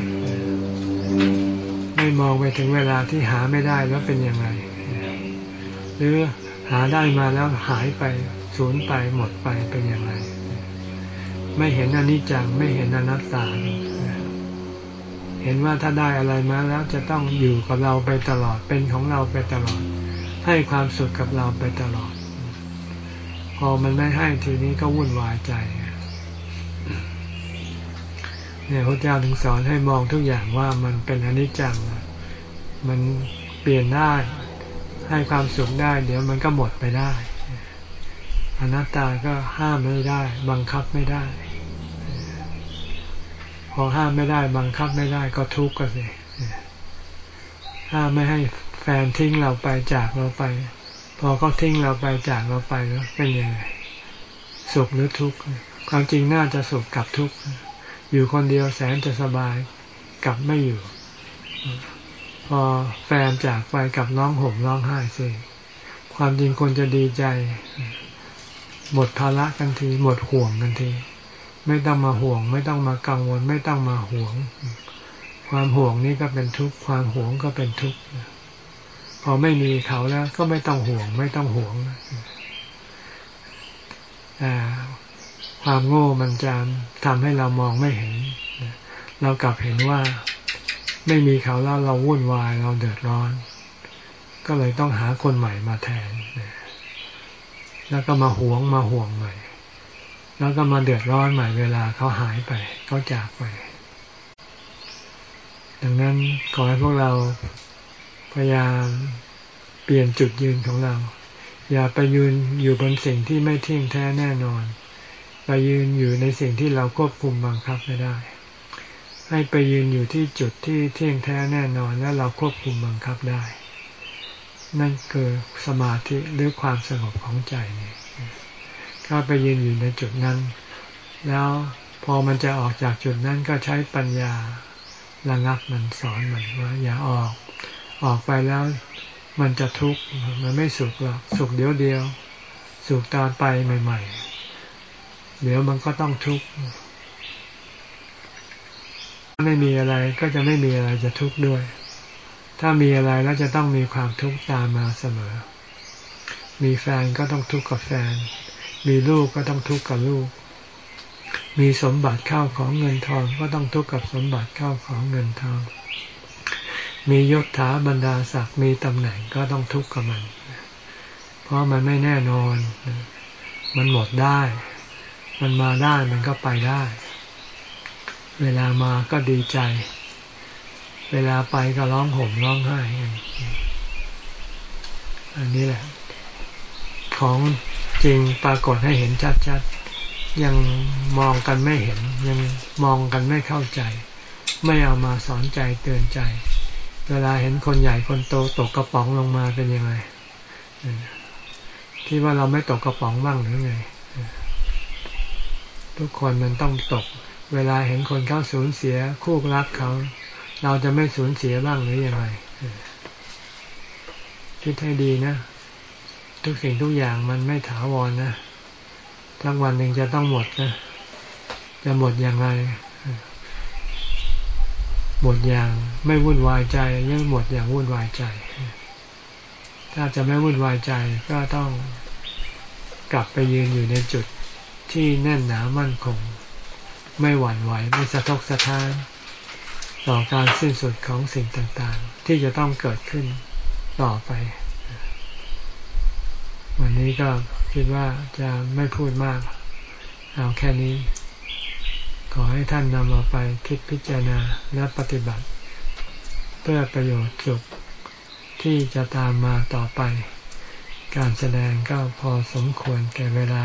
ไม่มองไปถึงเวลาที่หาไม่ได้แล้วเป็นยังไง หรือหาได้มาแล้วหายไปสูญไปหมดไปเป็นยังไง ไม่เห็นอนิจจังไม่เห็นอนัตตา เห็นว่าถ้าได้อะไรมาแล้วจะต้องอยู่กับเราไปตลอดเป็นของเราไปตลอด ให้ความสุขกับเราไปตลอด พอมันไม่ให้ทีนี้ก็วุ่นวายใจ เนี่ยพระเจ้าถึงสอนให้มองทุกอย่างว่ามันเป็นอนิจจัง มันเปลี่ยนได้ให้ความสุขได้ เดี๋ยวมันก็หมดไปได้ อนัตตาก็ห้ามไม่ได้ บังคับไม่ได้ พอห้ามไม่ได้ บังคับไม่ได้ก็ทุกข์ก็สิห้ามไม่ให้แฟนทิ้งเราไปจากเราไป พอเขาทิ้งเราไปจากเราไปแล้วเป็นยังไงสุขหรือทุกข์ความจริงน่าจะสุขกับทุกข์ อยู่คนเดียวแสนจะสบายกลับไม่อยู่ พอแฟนจากไปกับร้องห่มร้องไห้สิความจริงคนจะดีใจ หมดภาระกันที หมดห่วงกันที ไม่ต้องมาห่วง ไม่ต้องมากังวล ไม่ต้องมาห่วง ความห่วงนี่ก็เป็นทุกข์ความห่วงก็เป็นทุกข์พอไม่มีเขาแล้ว ก็ไม่ต้องห่วง ไม่ต้องห่วง ความโง่มันจะทำให้เรามองไม่เห็น เรากลับเห็นว่าไม่มีเขาแล้วเราวุ่นวายเราเดือดร้อน ก็เลยต้องหาคนใหม่มาแทน แล้วก็มาหวงมาห่วงใหม่ แล้วก็มาเดือดร้อนใหม่เวลาเขาหายไปเขาจากไป ดังนั้นขอให้พวกเราพยายามเปลี่ยนจุดยืนของเรา อย่าไปยืนอยู่บนสิ่งที่ไม่เที่ยงแท้แน่นอน ไปยืนอยู่ในสิ่งที่เราควบคุมบังคับไม่ได้ ให้ไปยืนอยู่ที่จุดที่เที่ยงแท้แน่นอนและเราควบคุมบังคับได้ นั่นคือสมาธิหรือความสงบของใจนี่ก็ไปยืนอยู่ในจุดนั้น แล้วพอมันจะออกจากจุดนั้นก็ใช้ปัญญาระงับมันสอนมันว่าอย่าออก ออกไปแล้วมันจะทุกข์มันไม่สุขหรอกสุขเดียวเดียว สุขตอนไปใหม่ ๆ เดี๋ยวมันก็ต้องทุกข์ถ้าไม่มีอะไรก็จะไม่มีอะไรจะทุกข์ด้วย ถ้ามีอะไรแล้วจะต้องมีความทุกข์ตามมาเสมอ มีแฟนก็ต้องทุกข์กับแฟน มีลูกก็ต้องทุกข์กับลูก มีสมบัติเข้าของเงินทองก็ต้องทุกข์กับสมบัติเข้าของเงินทอง มียศถาบรรดาศักดิ์มีตำแหน่งก็ต้องทุกข์กับมัน เพราะมันไม่แน่นอน มันหมดได้ มันมาได้มันก็ไปได้ เวลามาก็ดีใจ เวลาไปก็ร้องห่มร้องไห้อันนี้แหละ ของจริงปรากฏให้เห็นชัดๆ ยังมองกันไม่เห็น ยังมองกันไม่เข้าใจ ไม่เอามาสอนใจเตือนใจ เวลาเห็นคนใหญ่คนโตตกกระป๋องลงมาเป็นยังไงคิดว่าเราไม่ตกกระป๋องบ้างหรือไง ทุกคนมันต้องตก เวลาเห็นคนเขาสูญเสียคู่รักเขา เราจะไม่สูญเสียบ้างหรือยังไงคิดให้ดีนะ ทุกสิ่งทุกอย่างมันไม่ถาวรนะทั้งวันหนึ่งจะต้องหมดนะ จะหมดยังไงหมดอย่างไม่วุ่นวายใจยังหมดอย่างวุ่นวายใจ ถ้าจะไม่วุ่นวายใจก็ต้องกลับไปยืนอยู่ในจุด ที่แน่นหนามั่นคง ไม่หวั่นไหวไม่สะทกสะท้านต่อการสิ้นสุดของสิ่งต่างๆ ที่จะต้องเกิดขึ้นต่อไป วันนี้ก็คิดว่าจะไม่พูดมาก เอาแค่นี้ ขอให้ท่านนำเอาไปคิดพิจารณาและปฏิบัติ เพื่อประโยชน์สุขที่จะตามมาต่อไป การแสดงก็พอสมควรแก่เวลา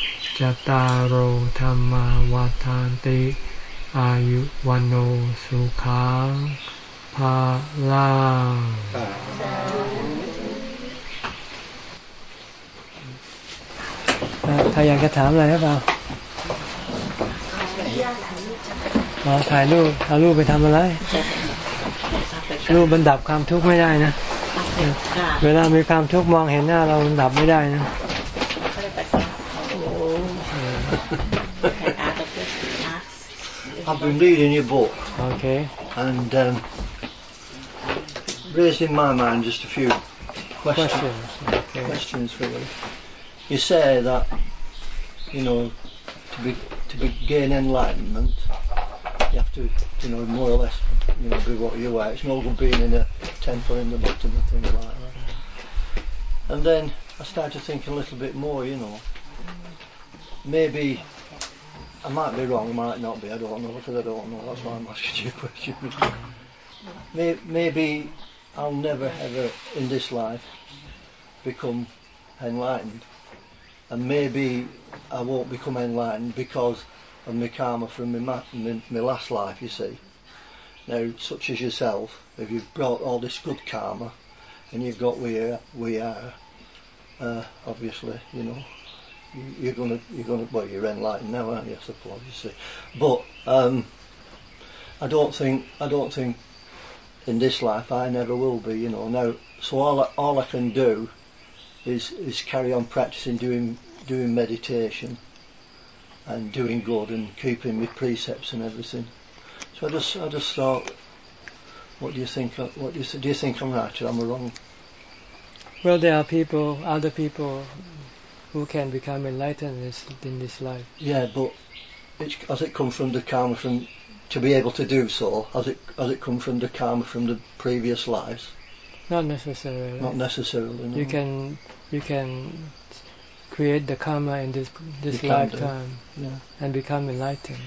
จตารโหธรรมวาทานติ อายุวันโอสุขังภาลาถ้าอยากจะถามอะไรหรือเปล่ามาถ่ายรูปเอารูปไปทำอะไร รูปบรรดับความทุกข์ไม่ได้นะ เวลามีความทุกข์มองเห็นหน้าเราดับไม่ได้นะ I've been reading your book. Okay. And um, raised in my mind just a few questions. Questions. Okay. Questions for you. You say that you know to be to be gain enlightenment, you have to you know more or less you know be what you are. It's no good being in a temple in the bottom and things like that. And then I started thinking a little bit more, you know. Maybe I might be wrong, might not be, I don't know, because I don't know, that's why I'm asking you a question. Maybe I'll never ever in this life become enlightened. And maybe I won't become enlightened because of my karma from my, my, my last life, you see. Now, such as yourself, if you've brought all this good karma and you've got where we are, uh, obviously, you know, you, are gonna, you're gonna, well, you're enlightened now, aren't you? I suppose you see. But um, I don't think, I don't think in this life I never will be, you know. Now, so all I, all I can do is is carry on practicing doing doing meditation and doing good and keeping my precepts and everything. So I just I just thought, what do you think? What do you do? You think I'm right or am I wrong? Well, there are people, other people, who can become enlightened in this, in this life. Yeah, but has it come from the karma from to be able to do so? Has it has it come from the karma from the previous lives? Not necessarily. Not necessarily. No. You can you can create the karma in this this lifetime yeah. and become enlightened.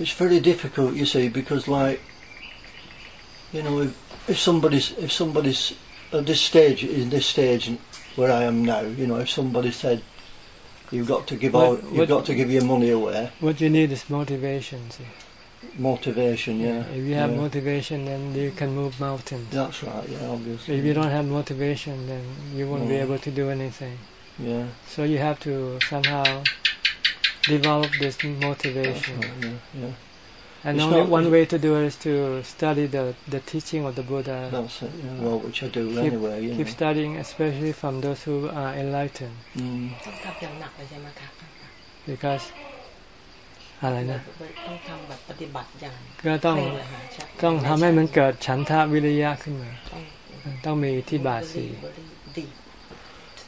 It's very difficult, you see, because like you know, if, if somebody's if somebody's at this stage in this stage where I am now, you know, if somebody said you've got to give what, all you've what, got to give your money away. What you need is motivation. See motivation, yeah. If you have yeah. motivation, then you can move mountains. That's right, yeah, obviously. If you don't have motivation, then you won't no. be mm. able to do anything. Yeah. So you have to somehow develop this motivation. Right, yeah, yeah. And it's only one way to do it is to study the the teaching of the Buddha. That's it. Yeah. Well, which I do keep, anyway. You keep know. studying, especially from those who are enlightened. Mm. Because อะไรนะต้องทำแบบปฏิบัติอย่างก็ต้องต้องทำให้มันเกิดฉันทะวิริยะขึ้นมาต้องมีที่บาสี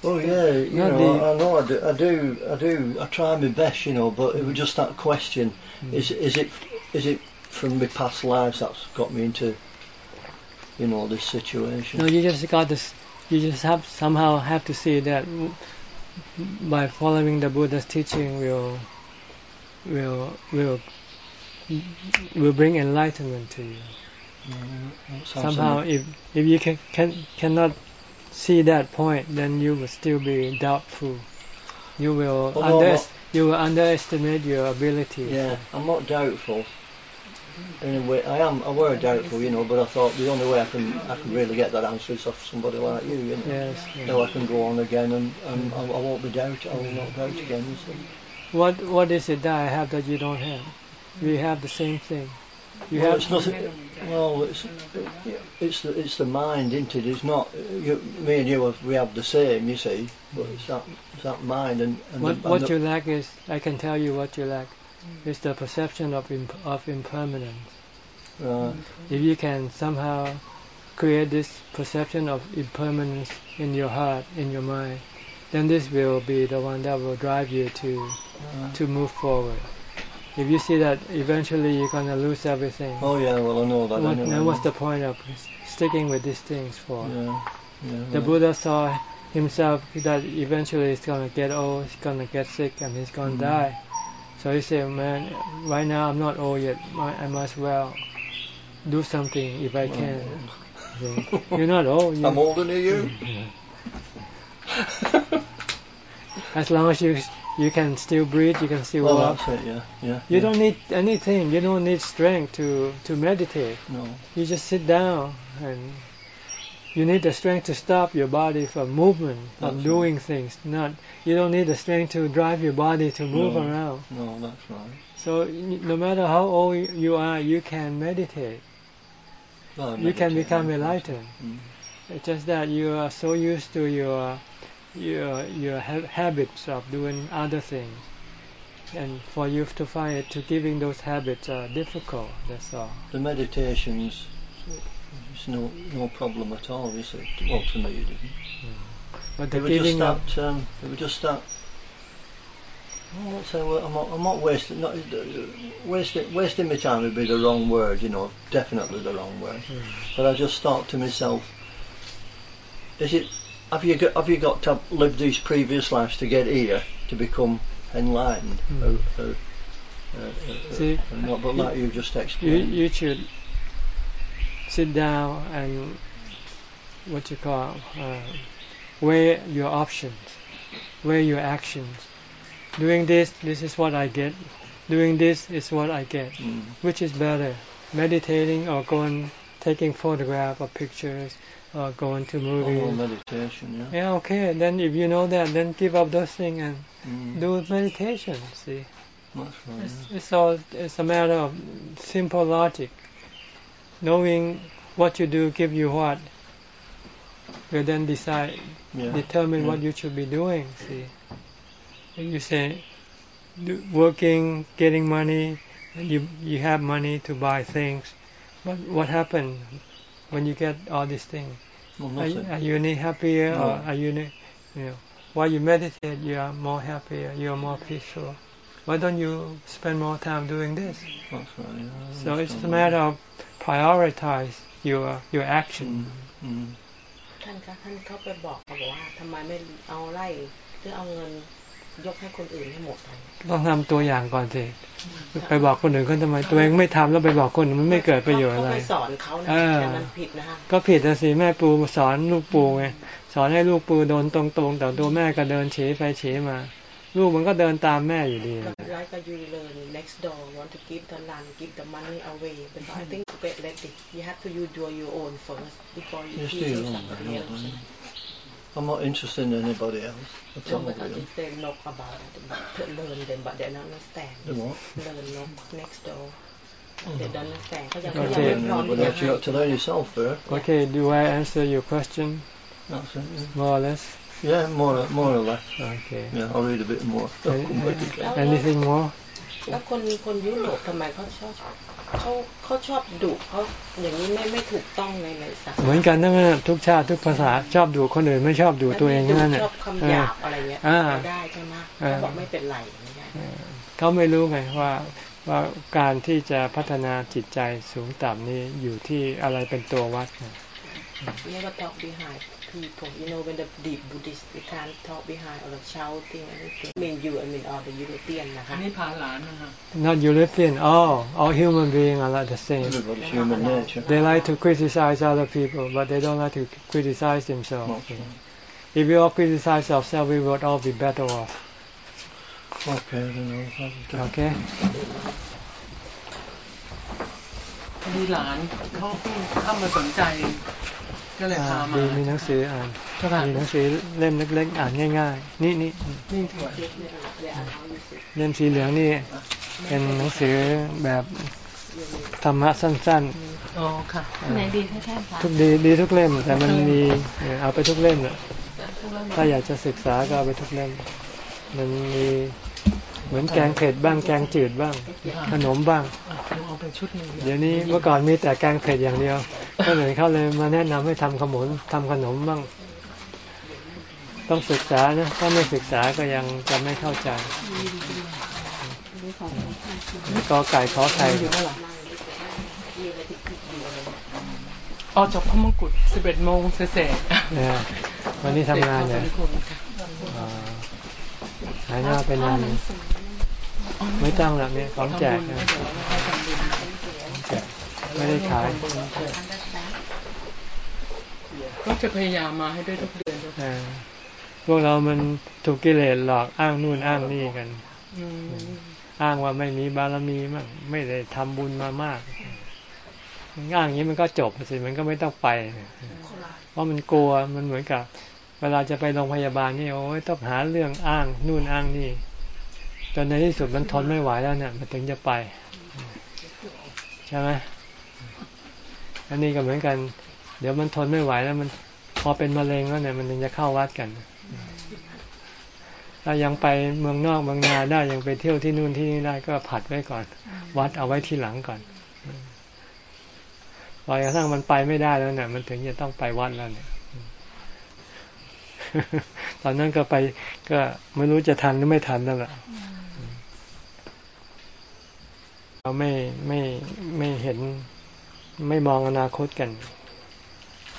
Oh yeah, you know, I, I know I do, I do, I do, I try my best, you know, but it was just that question: mm. is is it is it from my past lives that's got me into, you know, this situation? No, you just got this. You just have somehow have to see that by following the Buddha's teaching will will will will bring enlightenment to you. Mm, Somehow, if if you can, can cannot see that point, then you will still be doubtful. You will under, you will underestimate your ability. Yeah, I'm not doubtful. In a way, I am. I were doubtful, you know, but I thought the only way I can I can really get that answer is off somebody like you, you know. Yes. yes. Now I can go on again, and, and I, I won't be doubt. I will not doubt again. You see. What what is it that I have that you don't have? We have the same thing. You well, have it's nothing. Well, it's it's the it's the mind, isn't it? It's not. You, me and you have, we have the same, you see, but it's that it's that mind and. and what the, and what you lack is I can tell you what you lack. It's the perception of imp, of impermanence. Right. If you can somehow create this perception of impermanence in your heart, in your mind, then this will be the one that will drive you to uh, to move forward. If you see that eventually you're gonna lose everything. Oh yeah, well I know that. What, anyway. Then what's the point of sticking with these things for? Yeah, yeah, the Buddha saw himself that eventually he's gonna get old, he's gonna get sick, and he's gonna mm. die. So he said, "Man, right now I'm not old yet. I might as well do something if I can." You're not old. You're I'm older than you. as long as you you can still breathe, you can still well, walk. It, yeah, yeah. You yeah. don't need anything. You don't need strength to to meditate. No. You just sit down, and you need the strength to stop your body from movement, from that's doing right. things. Not you don't need the strength to drive your body to move no. around. No, that's right. So no matter how old you are, you can meditate. Well, you can become enlightened. Mm. It's just that you are so used to your your your ha- habits of doing other things, and for you to find it to giving those habits are difficult. That's all. The meditations, it's no no problem at all, is it? Well, to me, it isn't. Mm. But the it giving just that, um, it would just that. Well, let's say well, I'm not, I'm not wasting, not, wasting, wasting my time would be the wrong word, you know, definitely the wrong word. Mm. But I just thought to myself, is it? Have you got have you got to live these previous lives to get here to become enlightened? Mm. Or, or, uh, uh, See, uh, not, but like you just you explained. you should sit down and what you call uh, weigh your options, weigh your actions. Doing this, this is what I get. Doing this is what I get. Mm. Which is better, meditating or going taking photograph or pictures or going to Oh, movies? meditation, yeah. Yeah, okay. Then if you know that, then give up those things and Mm. do meditation. See, That's right. it's, it's all it's a matter of simple logic. Knowing what you do give you what, you then decide, Yeah. determine yeah. what you should be doing. See, you say working, getting money, and you you have money to buy things, but what happened when you get all these things? Well, Are, you- are you any happier or No. are you, any- you know, while you meditate, you are more happier, you are more peaceful. Why don't you spend more time doing this? Right. Yeah, So it's a matter of prioritize your your action. Mm. Mm. ท่านคะท่านเขาไปบอกเขาบอกว่าทำไมไม่เอาไล่หรือเอาเงินยกให้คนอื่นให้หมดเลยต้องทำตัวอย่างก่อนสิไปบอกคนอื่นเขาทำไมตัวเองไม่ทำแล้วไปบอกคนอื่นมันไม่เกิดประโยชน์อะไรเขาไปสอนเขานะเออแต่มันผิดนะคะก็ผิดนะสิแม่ปูสอนลูกปูไงสอนให้ลูกปูเดินตรงๆแต่ตัวแม่ก็เดินเฉไปเฉมา ลูกมันก็เดินตามแม่อยู่ดี ก็ไลฟ์ก็ยูเลิร์น next door want to give the land give the money away but I think get let it you have to you do your own first before you Just do teach your own. somebody yeah, else yeah. I'm not interested in anybody else at no all. but Really. if they know about it but to learn them but they don't understand The what? learn no next door they don't understand เขายัง โอ เขา เค ยังไม่พร้อม But ที่จะ that you got to ให้ learn yourself first. Okay do I answer your question That's it. Yeah, more or less Yeah more, or- more or less. Okay Yeah, I'll read a bit more. Any- anything more แล้วคนคนยุโรปทำไมเขาชอบเขาเขาชอบดุเขาอย่างนี้ไม่ไม่ถูกต้องในในศาสนาเหมือนกันทั้งนั้นทุกชาติทุกภาษาชอบดูคนอื่นไม่ชอบดูตัวเองทั้งนั้นชน่ะอบคำหยาบอะไรเงี้ยอ่าไม่ได้ใช่ไหมอ่าเขาบอกไม่เป็นไรไม่ได้เออเขาไม่รู้ไงว่าว่าการที่จะพัฒนาจิตใจสูงต่ำนี้อยู่ที่อะไรเป็นตัววัดไง never talk behind people you know when the deep Buddhist you can't talk behind or shouting anything I mean you I mean all the European นะคะ นี่พาหลานนะครับ Not European all all human beings are like the same Everybody's human nature. they like to criticize other people but they don't like to criticize themselves Okay. if we all criticize ourselves we would all be better off Okay, then I'll have to. okay มีหลานเขาเพิ่งเข้ามาสนใจ ก็เลยอ่าพามามีมีหนังสืออ่านเจ้าค่ะมีหนังสือเล่มเล็กๆอ่านง่าย ๆ นี่นี่นี่ถวายเล่มสีเหลืองนี่ เป็นหนังสือแบบธรรมะสั้นอ๋อค่ะไหนดีคะท่านคะๆทุกดีดีทุกเล่ม แต่มันมีเอ่อเอาไปทุกเล่มแหละถ้าอยากจะศึกษาก็เอาไปทุกเล่ม มันมี เหมือนแกงเผ็ดบ้างแกงจืดบ้าง ขนมบ้างเอาไปชุดหนึงเดี๋ยวนี้เมื่อก่อนมีแต่แกงเผ็ดอย่างเดียว ก็เลยเขาเลยมาแนะนำให้ทำขนมทำขนมบ้าง ต้องศึกษานะถ้าไม่ศึกษาก็ยังจะไม่เข้าใจกอไก่ขอไข่ออกจากพระมงกุฎ11โมงเศษเนี่ยวันนี้ทำงานเนี่ยอ่าหายหน้าไปนานเลย ไม่ต้องหรอกเนี่ยของแจกนะของแจกไม่ได้ขายก็จะพยายามมาให้ได้ทุกเดือนด้วยเออพวกเรามันถูกกิเลสหลอกอ้างนู่นอ้างนี่กันอืมอ้างว่าไม่มีบารมีมั่งไม่ได้ทำบุญมามากอ้างอย่างนี้มันก็จบสิมันก็ไม่ต้องไปเพราะมันกลัวมันเหมือนกับ เวลาจะไปโรงพยาบาลนี่โอ้ยต้องหาเรื่องอ้างนู่นอ้างนี่ จนในที่สุดมันทนไม่ไหวแล้วเนี่ยมันถึงจะไป ใช่ไหมอันนี้ก็เหมือนกัน เดี๋ยวมันทนไม่ไหวแล้ว มันพอเป็นมะเร็งแล้วเนี่ยมันถึงจะเข้าวัดกันถ้ายังไปเมืองนอกเมืองนาได้ยังไปเที่ยวที่นู่นที่นี่ได้ก็ผัดไว้ก่อน วัดเอาไว้ที่หลังก่อนพอกระทั่งมันไปไม่ได้แล้วเนี่ยมันถึงจะต้องไปวัดแล้วเนี่ย ตอนนั้นก็ไปก็ไม่รู้จะทันหรือไม่ทันนั่นแหละ เราไม่ไม่ไม่เห็นไม่มองอนาคตกัน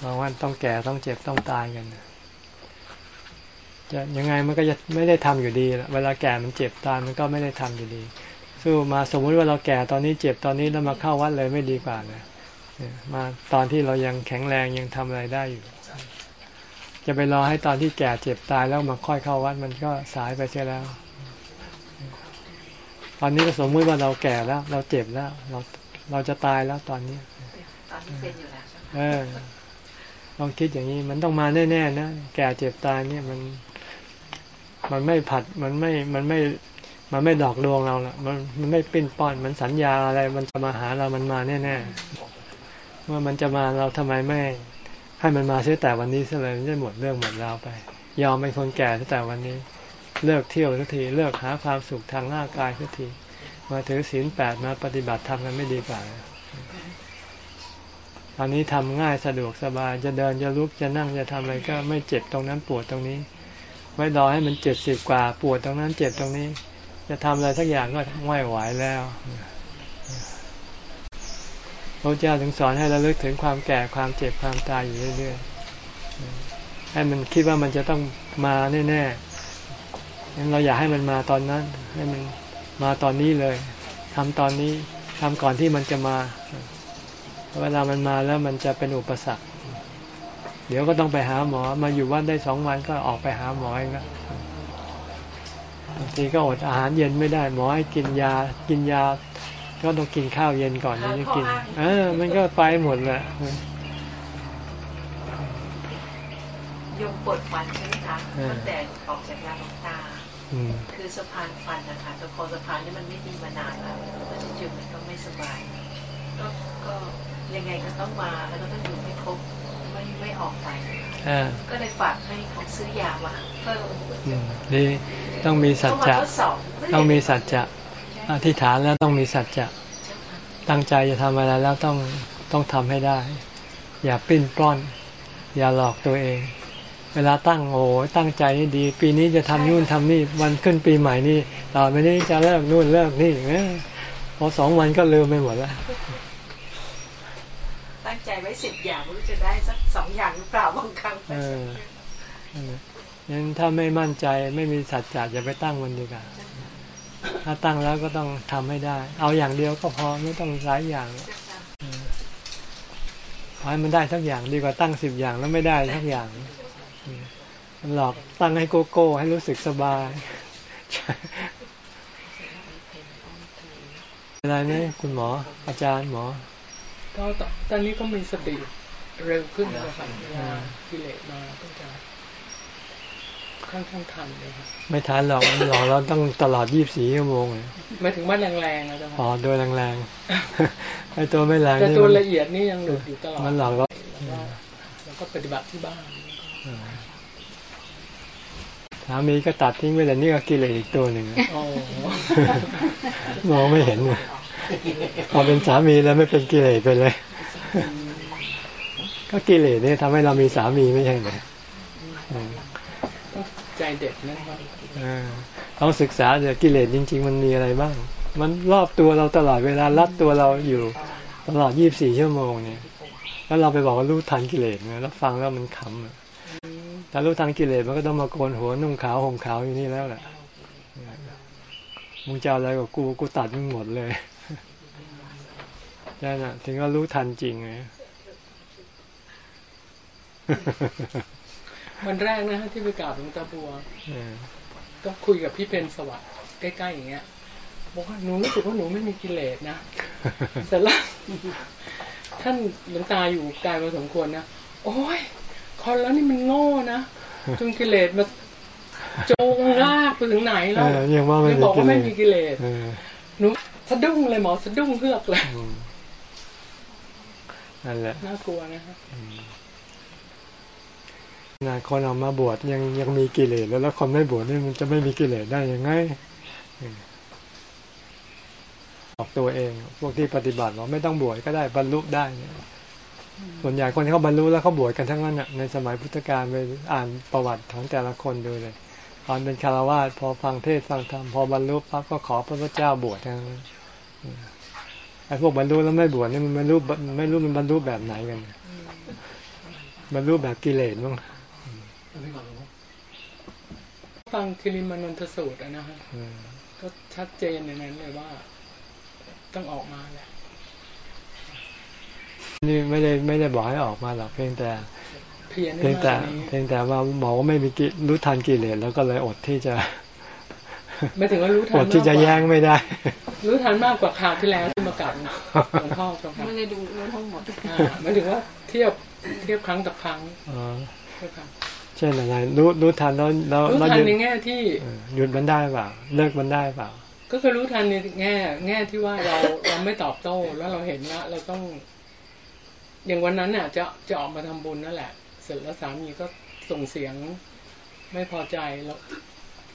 บางวันต้องแก่ต้องเจ็บต้องตายกันจะยังไงมันก็จะไม่ได้ทำอยู่ดีเวลาแก่มันเจ็บตายมันก็ไม่ได้ทำอยู่ดี สู้มาสมมุติว่าเราแก่ตอนนี้เจ็บตอนนี้แล้วมาเข้าวัดเลยไม่ดีกว่าเลยมาตอนที่เรายังแข็งแรงยังทำอะไรได้อยู่ จะไปรอให้ตอนที่แก่เจ็บตายแล้วมาค่อยเข้าวัดมันก็สายไปเสียแล้ว ตอนนี้ก็สมมติว่าเราแก่แล้ว เราเจ็บแล้ว เราเราจะตายแล้วตอนนี้ตอนนี้เป็นอยู่แล้วเออลองคิดอย่างนี้มันต้องมาแน่ๆนะแก่เจ็บตายเนี่ยมัน มันไม่ผัดมันไม่มันไม่ มันไม่ดอกดวงเราละมันมันไม่ปิ้นป้อนมันสัญญาอะไร มันจะมาหาเรามันมาแน่ๆเมื่อมันจะมาเราทำไมไม่ให้มันมาเสียแต่วันนี้ซะเลยมันจะหมดเรื่องหมดราวไป ยอมเป็นคนแก่ตั้งแต่วันนี้ เลิกเที่ยวสักทีเลิกหาความสุขทางร่างกายสักทีมาถือศีลแปดมาปฏิบัติธรรมกันไม่ดีกว่าตอนนี้ทำง่ายสะดวกสบายจะเดินจะลุกจะนั่งจะทำอะไรก็ไม่เจ็บตรงนั้นปวดตรงนี้ ไม่รอให้มันเจ็ดสิบกว่า ปวดตรงนั้นเจ็บตรงนี้ จะทำอะไรสักอย่างก็ไม่ไหวแล้วพระเจ้าถึงสอนให้เราเลิกถึงความแก่ความเจ็บความตายอยู่เรื่อยๆให้มันคิดว่ามันจะต้องมาแน่ๆ งั้นเราอยากให้มันมาตอนนั้น ให้มันมาตอนนี้เลยทำตอนนี้ทำก่อนที่มันจะมา เวลามันมาแล้วมันจะเป็นอุปสรรค เดี๋ยวก็ต้องไปหาหมอ มาอยู่วันได้สองวันก็ออกไปหาหมอเองนะบางทีก็อดอาหารเย็นไม่ได้ หมอให้กินยา กินยา ก็ต้องกินข้าวเย็นก่อนนี่จะกิน เออ มันก็ไปหมดแหละยมปวดฟันใช่ไหมคะตั้งแต่ออกจากยาหลวงตา คือสะพานฟันนะคะแต่พอสะพานนี่มันไม่ดีมานานแล้วแล้วจุดๆมันก็ไม่สบาย ก็ก็ยังไงก็ต้องมาแล้วก็ต้องอยู่ให้ครบไม่ไม่ออกไปก็เลยฝากให้เขาซื้อยามาเพิ่มดีต้องมีสัจจะต้องมีสัจจะอธิษฐานแล้วต้องมีสัจจะตั้งใจจะทำอะไรแล้วต้องต้องทำให้ได้ อย่าปิ้นปล้อน อย่าหลอกตัวเอง เวลาตั้งโอ้ตั้งใจนี่ดี ปีนี้จะทำนู่นทำนี่วันขึ้นปีใหม่นี่ต่อไปนี้จะเลิกนู่นเลิกนี่พอสองวันก็ลืมไปหมดแล้วตั้งใจไว้สิบอย่างไม่รู้จะได้สักสองอย่างหรือเปล่าบางครั้งเอองั้นถ้าไม่มั่นใจไม่มีสัจจะอย่าไปตั้งมันดีกว่าถ้าตั้งแล้วก็ต้องทำให้ได้ เอาอย่างเดียวก็พอไม่ต้องหลายอย่างขอให้มันได้สักอย่างดีกว่าตั้งสิบอย่างแล้วไม่ได้สักอย่าง มันหลอกตั้งให้โกโก้ ให้รู้สึกสบายอะไรไหมคุณหมออาจารย์หมอ ก็ตอนนี้ก็มีสติเร็วขึ้นนะครับเวลากิเลสมาก็จะค่อนข้างทันเลยครับไม่ทันหรอกหลอกเราต้องตลอดยี่สิบสี่ชั่วโมงเลยไม่ถึงว่าแรงๆนะจ๊ะอ๋อโดยแรงๆไอ้ตัวไม่แรงแต่ตัวละเอียดนี่ยังหลุดอยู่ตลอดมันหลอกเราแล้วก็ปฏิบัติที่บ้าน สามีก็ตัดทิ้งไปแต่นี่ก็กิเลสอีกตัวหนึ่งมองไม่เห็นเลยพอเป็นสามีแล้วไม่เป็นกิเลสไปเลย ก็กิเลสเนี่ยทำให้เรามีสามีไม่ใช่ไหมใจเด็ดนะครับต้องศึกษาเดี๋ยวกิเลสจริง ๆ มันมีอะไรบ้าง มันรอบตัวเราตลอดเวลารัดตัวเราอยู่ตลอดยี่บสี่ชั่วโมงเนี่ย แล้วเราไปบอกว่ารู้ทันกิเลสเนี่ยแล้วฟังแล้วมันขำ แต่รู้ทันกิเลสมันก็ต้องมาโกนหัวนุ่งขาวห่มขาวอยู่นี่แล้วแหละมึงจะอะไรกับกูกูตัดมึงหมดเลยนั่นแหะถึงก็รู้ทันจริงไงวันแรกนะที่ไปกราบหลวงตาบัวก็คุยกับพี่เพนสวัสดิ์ใกล้ๆอย่างเงี้ยบอกว่าหนูรู้สึกว่าหนูไม่มีกิเลสนะเสร็จแล้วท่านหลวงตาอยู่ไกลพอสมควรนะโอ้ย คนแล้วนี่มันโง่นะจงกิเลสมาจงลากไปถึงไหนแล้วยังว่าไม่บอกว่าไม่มีกิเลสหนูสะดุ้งเลยหมอสะดุ้งเฮือกเลยนั่นแหละน่ากลัวนะครับนาคนออกมาบวชยังยังมีกิเลสแล้วแล้วคนไม่บวชนี่มันจะไม่มีกิเลสได้ยังไงออกตัวเอง พวกที่ปฏิบัติว่าไม่ต้องบวชก็ได้บรรลุได้ ส่วนใหญ่คนที่เขาบรรลุแล้วเขาบวชกันทั้งนั้นในสมัยพุทธกาลไปอ่านประวัติของแต่ละคนดูเลยตอนเป็นคารวาสพอฟังเทศฟังธรรมพอบรรลุปั๊บก็ขอพระพุทธเจ้าบวชทั้งนั้นไอ้พวกบรรลุแล้วไม่บวชนี่มันไม่รู้ไม่รู้มันบรรลุแบบไหนกันบรรลุแบบกิเลสมั้งฟังคิริมานนทสูตรนะฮะก็ชัดเจนในนั้นเลยว่า ต้องออกมาแหละ นี่ไม่ได้ไม่ได้บอกให้ออกมาหรอกเพียงแต่เพียงแต่เพียงแต่ว่าบอกว่าไม่มีกิรู้ทันกิเลสแล้วก็เลยอดที่จะไม่ถึงว่ารู้ทันอดที่จะแย้งไม่ได้ รู้ทันมากกว่าคราวที่แล้วที่มากัดหลวงพ่อครับไม่ได้ดูรู้ทั้งหมดหมายถึงว่าเทียบเทียบครั้งกับครั้งเช่นอะไรรู้รู้ทันแล้วแล้วรู้ทันในแง่ที่หยุดมันได้เปล่าเลิกมันได้เปล่าก็คือรู้ทันในแง่ แง่ที่ว่าเราเราไม่ตอบโต้แล้วเราเห็นว่าเราต้อง อย่างวันนั้นเนี่ยจะจะออกมาทำบุญนั่นแหละ เสร็จแล้วสามีก็ส่งเสียงไม่พอใจแล้ว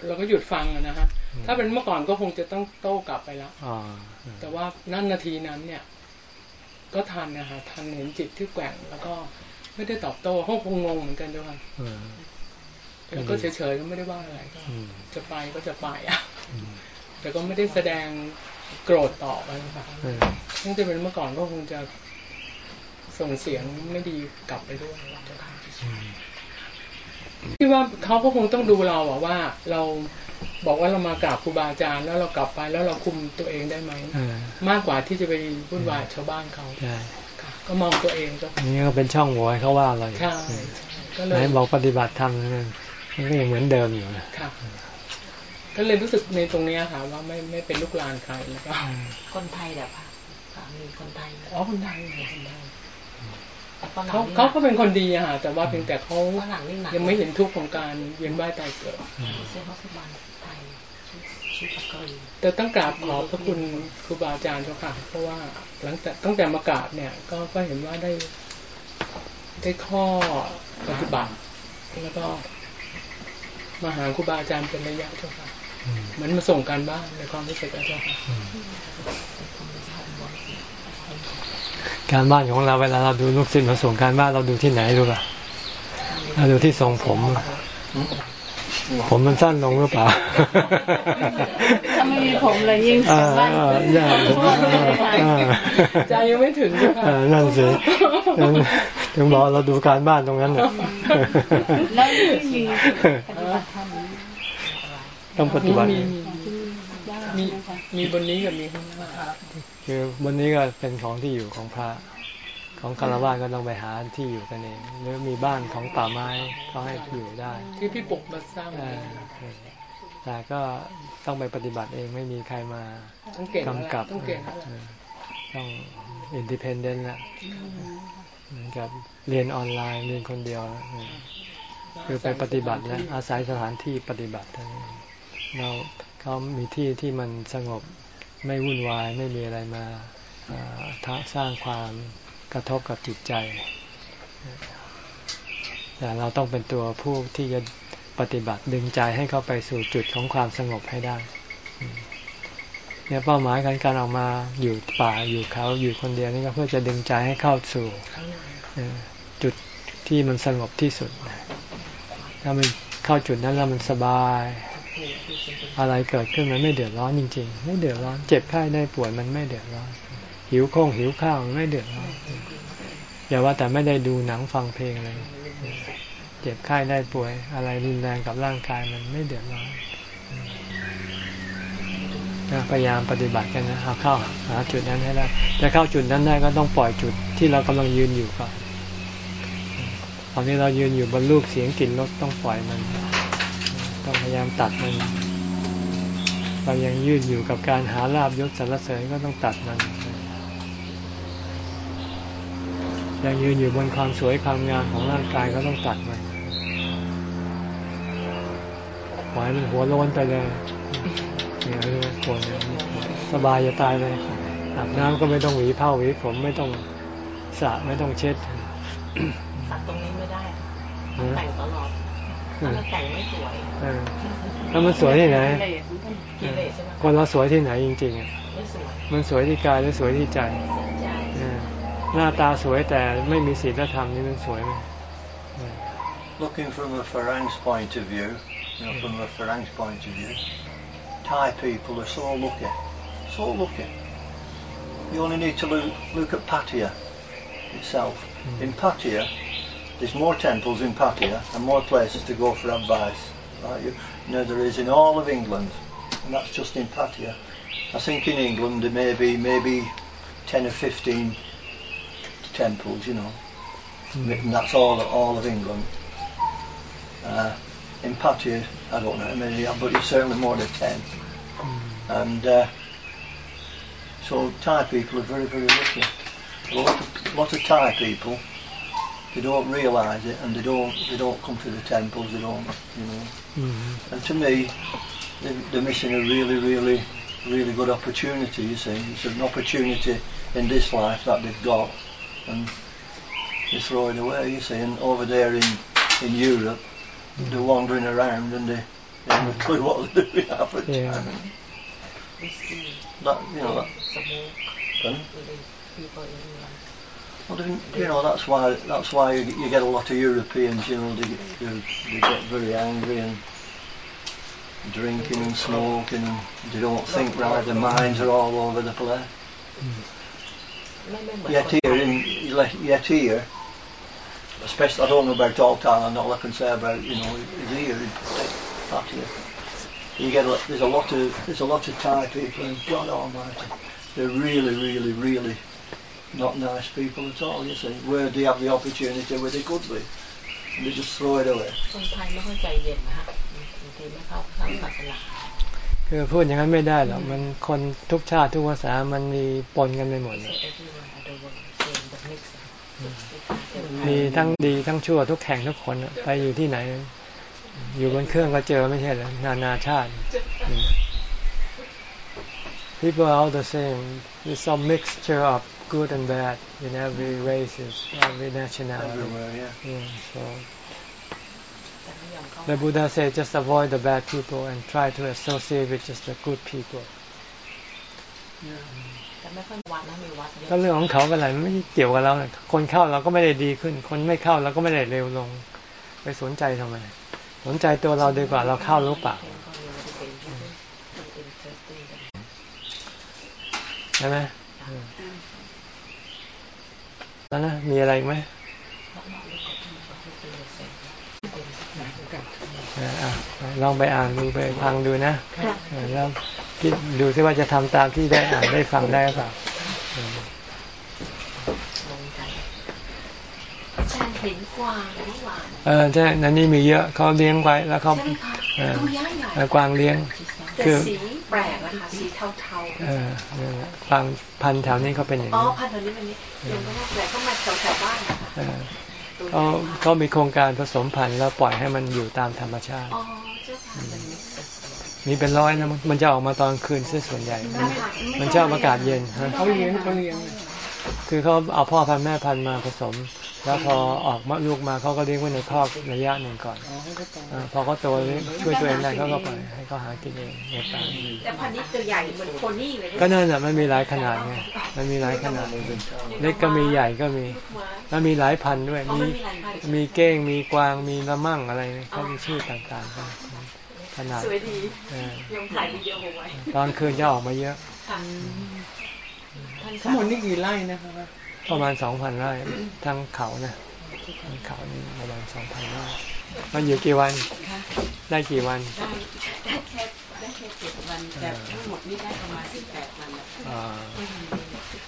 เราก็หยุดฟังนะฮะ ถ้าเป็นเมื่อก่อนก็คงจะต้องโต้กลับไปแล้วแต่ว่านั่นนาทีนั้นเนี่ย ก็ทันนะฮะทันเห็นจิตที่แกว่งแล้วก็ไม่ได้ตอบโต้ห้องคงงงเหมือนกันด้วยค่ะแล้วก็เฉยๆก็ไม่ได้ว่าอะไรก็จะไปก็จะไปอะแต่ก็ไม่ได้แสดงโกรธตอบอะไรค่ะถ้าจะเป็นเมื่อก่อนก็คงจะ ส่งเสียงไม่ดีกลับไปด้วยที่ว่าเขาก็คงต้องดูเราอะว่า เราบอกว่าเรามากราบครูบาอาจารย์แล้วเรากลับไปแล้วเราคุมตัวเองได้ไหมมากกว่าที่จะไปวุ่นวายชาวบ้านเขาก็มองตัวเองก็นี่ก็เป็นช่องโหว่เขาว่าอะไรใช่ก็เลยบอกปฏิบัติธรรมนั่นมันก็ยังเหมือนเดิมอยู่ค่ะก็เลยรู้สึกในตรงนี้ค่ะว่าไม่ไม่เป็นลูกหลานใครแล้วก็คนไทยแบบสามีคนไทยอ๋อคนไทยคนไทย เขาเขาก็เป็นคนดีอะค่ะแต่ว่าเพียงแต่เขายังไม่เห็นทุกข์ของการเวียนว่ายตายเกิดแต่ต้องกราบขอพระคุณครูบาอาจารย์เจ้าค่ะ เพราะว่าหลังจากตั้งแต่มากราบเนี่ย ก็ก็เห็นว่าได้ได้ข้อปฏิบัติ แล้วก็มาหาครูบาอาจารย์เป็นระยะเจ้าค่ะเหมือนมาส่งการบ้านในความรู้สึกเจ้าค่ะ การบ้านของเราเวลาเราดูลูกศิษย์มาส่งการบ้านเราดูที่ไหนรู้ป่ะเราดูที่ทรงผม ผมมันสั้นลงหรือเปล่าถ้าไม่มีผมเลยยิ่งสั้นใจยังไม่ถึงนั่นสิถึงบอกเราดูการบ้านตรงนั้นแล้วมีปฏิบัติธรรมต้องปฏิบัติมีมีบนนี้กับมีข้างล่าง คือบนนี้ก็เป็นของที่อยู่ของพระ ของคารวะก็ต้องไปหาที่อยู่กันเองหรือมีบ้านของป่าไม้เขาให้อยู่ได้ ที่พี่ปุกมาสร้างแต่ก็ต้องไปปฏิบัติเองไม่มีใครมากำกับต้องอินดิเพนเดนต์ละเหมือนกับเรียนออนไลน์เรียนคนเดียวคือไปปฏิบัติแล้วอาศัยสถานที่ปฏิบัติเราเขามีที่ที่มันสงบ ไม่วุ่นวายไม่มีอะไรมาสร้างความกระทบกับจิตใจแต่เราต้องเป็นตัวผู้ที่จะปฏิบัติดึงใจให้เข้าไปสู่จุดของความสงบให้ได้เนี่ยเป้าหมายการการออกมาอยู่ป่าอยู่เขาอยู่คนเดียวนี่ก็เพื่อจะดึงใจให้เข้าสู่จุดที่มันสงบที่สุดถ้ามันเข้าจุดนั้นแล้วมันสบาย อะไรเกิดขึ้นมันไม่เดือดร้อนจริง ๆ ไม่เดือดร้อน เจ็บไข้ได้ป่วยมันไม่เดือดร้อน หิวโค้งหิวข้าวมันไม่เดือดร้อน อย่าว่าแต่ไม่ได้ดูหนังฟังเพลงเลย เจ็บไข้ได้ป่วย อะไรรุนแรงกับร่างกายมันไม่เดือดร้อนพยายามปฏิบัติกันนะเอาเข้าหาจุดนั้นให้ได้จะเข้าจุดนั้นได้ก็ต้องปล่อยจุดที่เรากำลังยืนอยู่ก่อนตอนนี้เรายืนอยู่บนรูปเสียงกลิ่นรสต้องปล่อยมัน ต้องพยายามตัดมัน เรายังยืดอยู่กับการหาลาบยศสรรเสริญก็ต้องตัดมัน ยังยืนอยู่บนความสวยความงามของร่างกายก็ต้องตัดมันปล่อยมันหัวโลนไปเลยเนี่ยเรื่องคนสบายจะตายเลยอาบน้ำก็ไม่ต้องหวีผ้าหวีผมไม่ต้องสระไม่ต้องเช็ดตัดตรงนี้ไม่ได้แต่งตลอดถ้า มันแต่งไม่สวยแล้วมันสวยที่ไหนคนเราสวยที่ไหนจริงๆอะมันสวยที่กายหรือสวยที่ใจหน้าตาสวยแต่ไม่มีศีลธรรมนี่มันสวยไหม Looking from a Farang's point of view, you know, from a Farang's point of view, Thai people are so lucky, so lucky. You only need to look, look at Pattaya itself. Mm. In Pattaya, there's more temples in Pattaya and more places to go for advice. Right? You, you know, there is in all of England, and that's just in Pattaya. I think in England there may be maybe 10 or 15 temples, you know. Mm. And that's all all of England. Uh, in Pattaya, I don't know how many, but it's certainly more than 10. Mm. And uh, so Thai people are very, very lucky. A lot of, a lot of Thai people, they don't realise it, and they don't they don't come to the temples. They don't, you know. Mm-hmm. And to me, they're, they're missing a really, really, really good opportunity. You see, it's an opportunity in this life that they've got, and they throw it away. You see, and over there in in Europe, mm-hmm. they're wandering around and they, they haven't a clue what they're doing half the yeah. time. That you know that. Well, you know that's why that's why you, you get a lot of Europeans. You know they, they, they get very angry and drinking and smoking and they don't think right. Their minds are all over the place. Yet here, in, yet here, especially I don't know about all Thailand. All I can say about you know is here in Pattaya. You get a, there's a lot of there's a lot of Thai people and God Almighty, they're really, really, really not nice people at all. You see, where they have the opportunity where they could be, and they just throw it away. คือพูดอย่างนั้นไม่ได้หรอก มันคนทุกชาติทุกภาษา มันมีปนกันไปหมดมีทั้งดีทั้งชั่วทุกแข่งทุกคนไปอยู่ที่ไหน อยู่บนเครื่องก็เจอไม่ใช่เหรอนานาชาติ people are all the same it's some mixture of good and bad in every races every nationality everywhere yeah, yeah so the Buddha said just avoid the bad people and try to associate with just the good people ก็เรื่องของเขากันแหละไม่เกี่ยวกับเราคนเข้าเราก็ไม่ได้ดีขึ้น คนไม่เข้าเราก็ไม่ได้เร็วลง ไปสนใจทำไม สนใจตัวเราดีกว่าเราเข้ารู้เปล่าใช่ไหม แล้วนะมีอะไรไหมลองไปอ่านดูไปฟังดูนะแล้วคิดดูซิว่าจะทำตามที่ได้อ่านได้ฟังได้หรือเปล่าเห็นกวางหวานเออใช่นั่นนี่มีเยอะเขาเลี้ยงไว้แล้วเขากวางเลี้ยง คือสีแปลกนะคะสีเทาๆเออกวางพันแถวนี้เขาเป็นอย่างนี้อ๋อพันแถวนี้เป็นนี้ยังไม่ได้แปลกเขามาแถวแถวบ้านนะคะเขาเขามีโครงการผสมพันธุ์แล้วปล่อยให้มันอยู่ตามธรรมชาติมีเป็นร้อยนะมันจะออกมาตอนคืนส่วนใหญ่ มันชอบอากาศเย็นฮะเขาเลี้ยงเขาเลี้ยงคือเขาเอาพ่อพันธุ์แม่พันธุ์มาผสม แล้วพอออกมาลูกมาเขาก็เลี้ยงไว้ในคอกระยะหนึ่งก่อนพอเขาโตช่วยตัวเองได้เขาก็ปล่อยให้เขาหากินเองในป่าแต่พันธุ์นี้ตัวใหญ่เหมือนโคนี่เลยก็นั่นแหละมันมีหลายขนาดไงมันมีหลายขนาดเล็กก็มีใหญ่ก็มี แล้วมีหลายพันธุ์ด้วย มีมีเก้งมีกวางมีละมั่งอะไรเขามีชื่อต่างๆกันขนาดสวยดียังถ่ายวิดีโอไว้ตอนคืนจะออกมาเยอะทั้งหมดนี่กี่ไร่นะคะ ประมาณสองพันไร่ทั้งเขานะทั้งเขานี่ประมาณสองพันไร่มันอยู่กี่วัน ได้กี่วัน ได้แค่ได้แค่เจ็ดวันแต่ทั้งหมดนี่ได้ประมาณสิบแปดวัน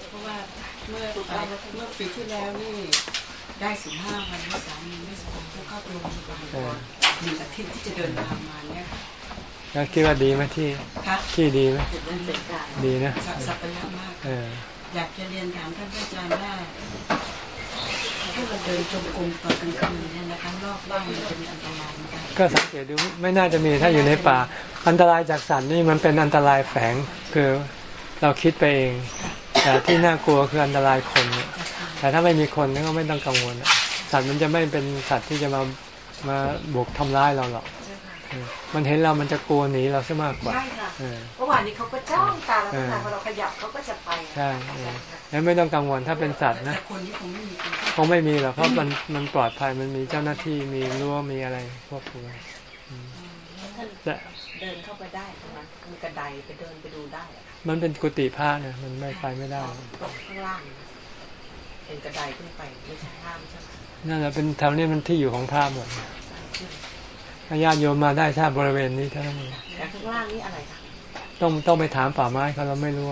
เพราะว่าเมื่อเมื่อปีที่แล้วนี่ได้สิบห้าวันที่สามีไม่สบายแล้วก็ลงพยาบาลหนึ่งอาทิตย์ที่จะเดินทางมาเนี่ยค่ะแล้วคิดว่าดีไหมที่ที่ดีไหมดีนะสัพยะมาก อยากจะเรียนถามท่านอาจารย์ว่าถ้าเราเดินจงกรมตอนกลางคืนเนี่ยนะคะรอบบ้านมันจะมีอันตรายไหมก็สังเกตดูไม่น่าจะมีถ้าอยู่ในป่า อันตรายจากสัตว์นี่มันเป็นอันตรายแฝงคือเราคิดไปเอง แต่ที่น่ากลัวคืออันตรายคนเนี่ยแต่ถ้าไม่มีคนนี่ก็ไม่ต้องกังวลสัตว์มันจะไม่เป็นสัตว์ที่จะมามาบุกทำร้ายเราหรอก มันเห็นเรามันจะกลัวหนีเราซะมากกว่าใช่ค่ะเมื่อวานนี้เขาก็จ้องตาเราพอเราขยับเขาก็จะไปใช่แล้วไม่ต้องกังวลถ้าเป็นสัตว์นะคงไม่มีหรอกเพราะมันมันปลอดภัยมันมีเจ้าหน้าที่มีรั้วมีอะไรพวกนี้เดินเข้าไปได้ตรงนั้นมีกระไดไปเดินไปดูได้ มันเป็นกุฏิพระเนี่ยมันไม่ไปไม่ได้ข้างล่างเป็นกระไดขึ้นไปไม่ใช่ห้ามใช่ไหมนั่นแหละเป็นแถวนี้มันที่อยู่ของพระหมด ญาติโยมมาได้ถ้าบริเวณนี้เท่านั้นเองข้างล่างนี่อะไรคะต้องต้องไปถามป่าไม้เขาเราไม่รู้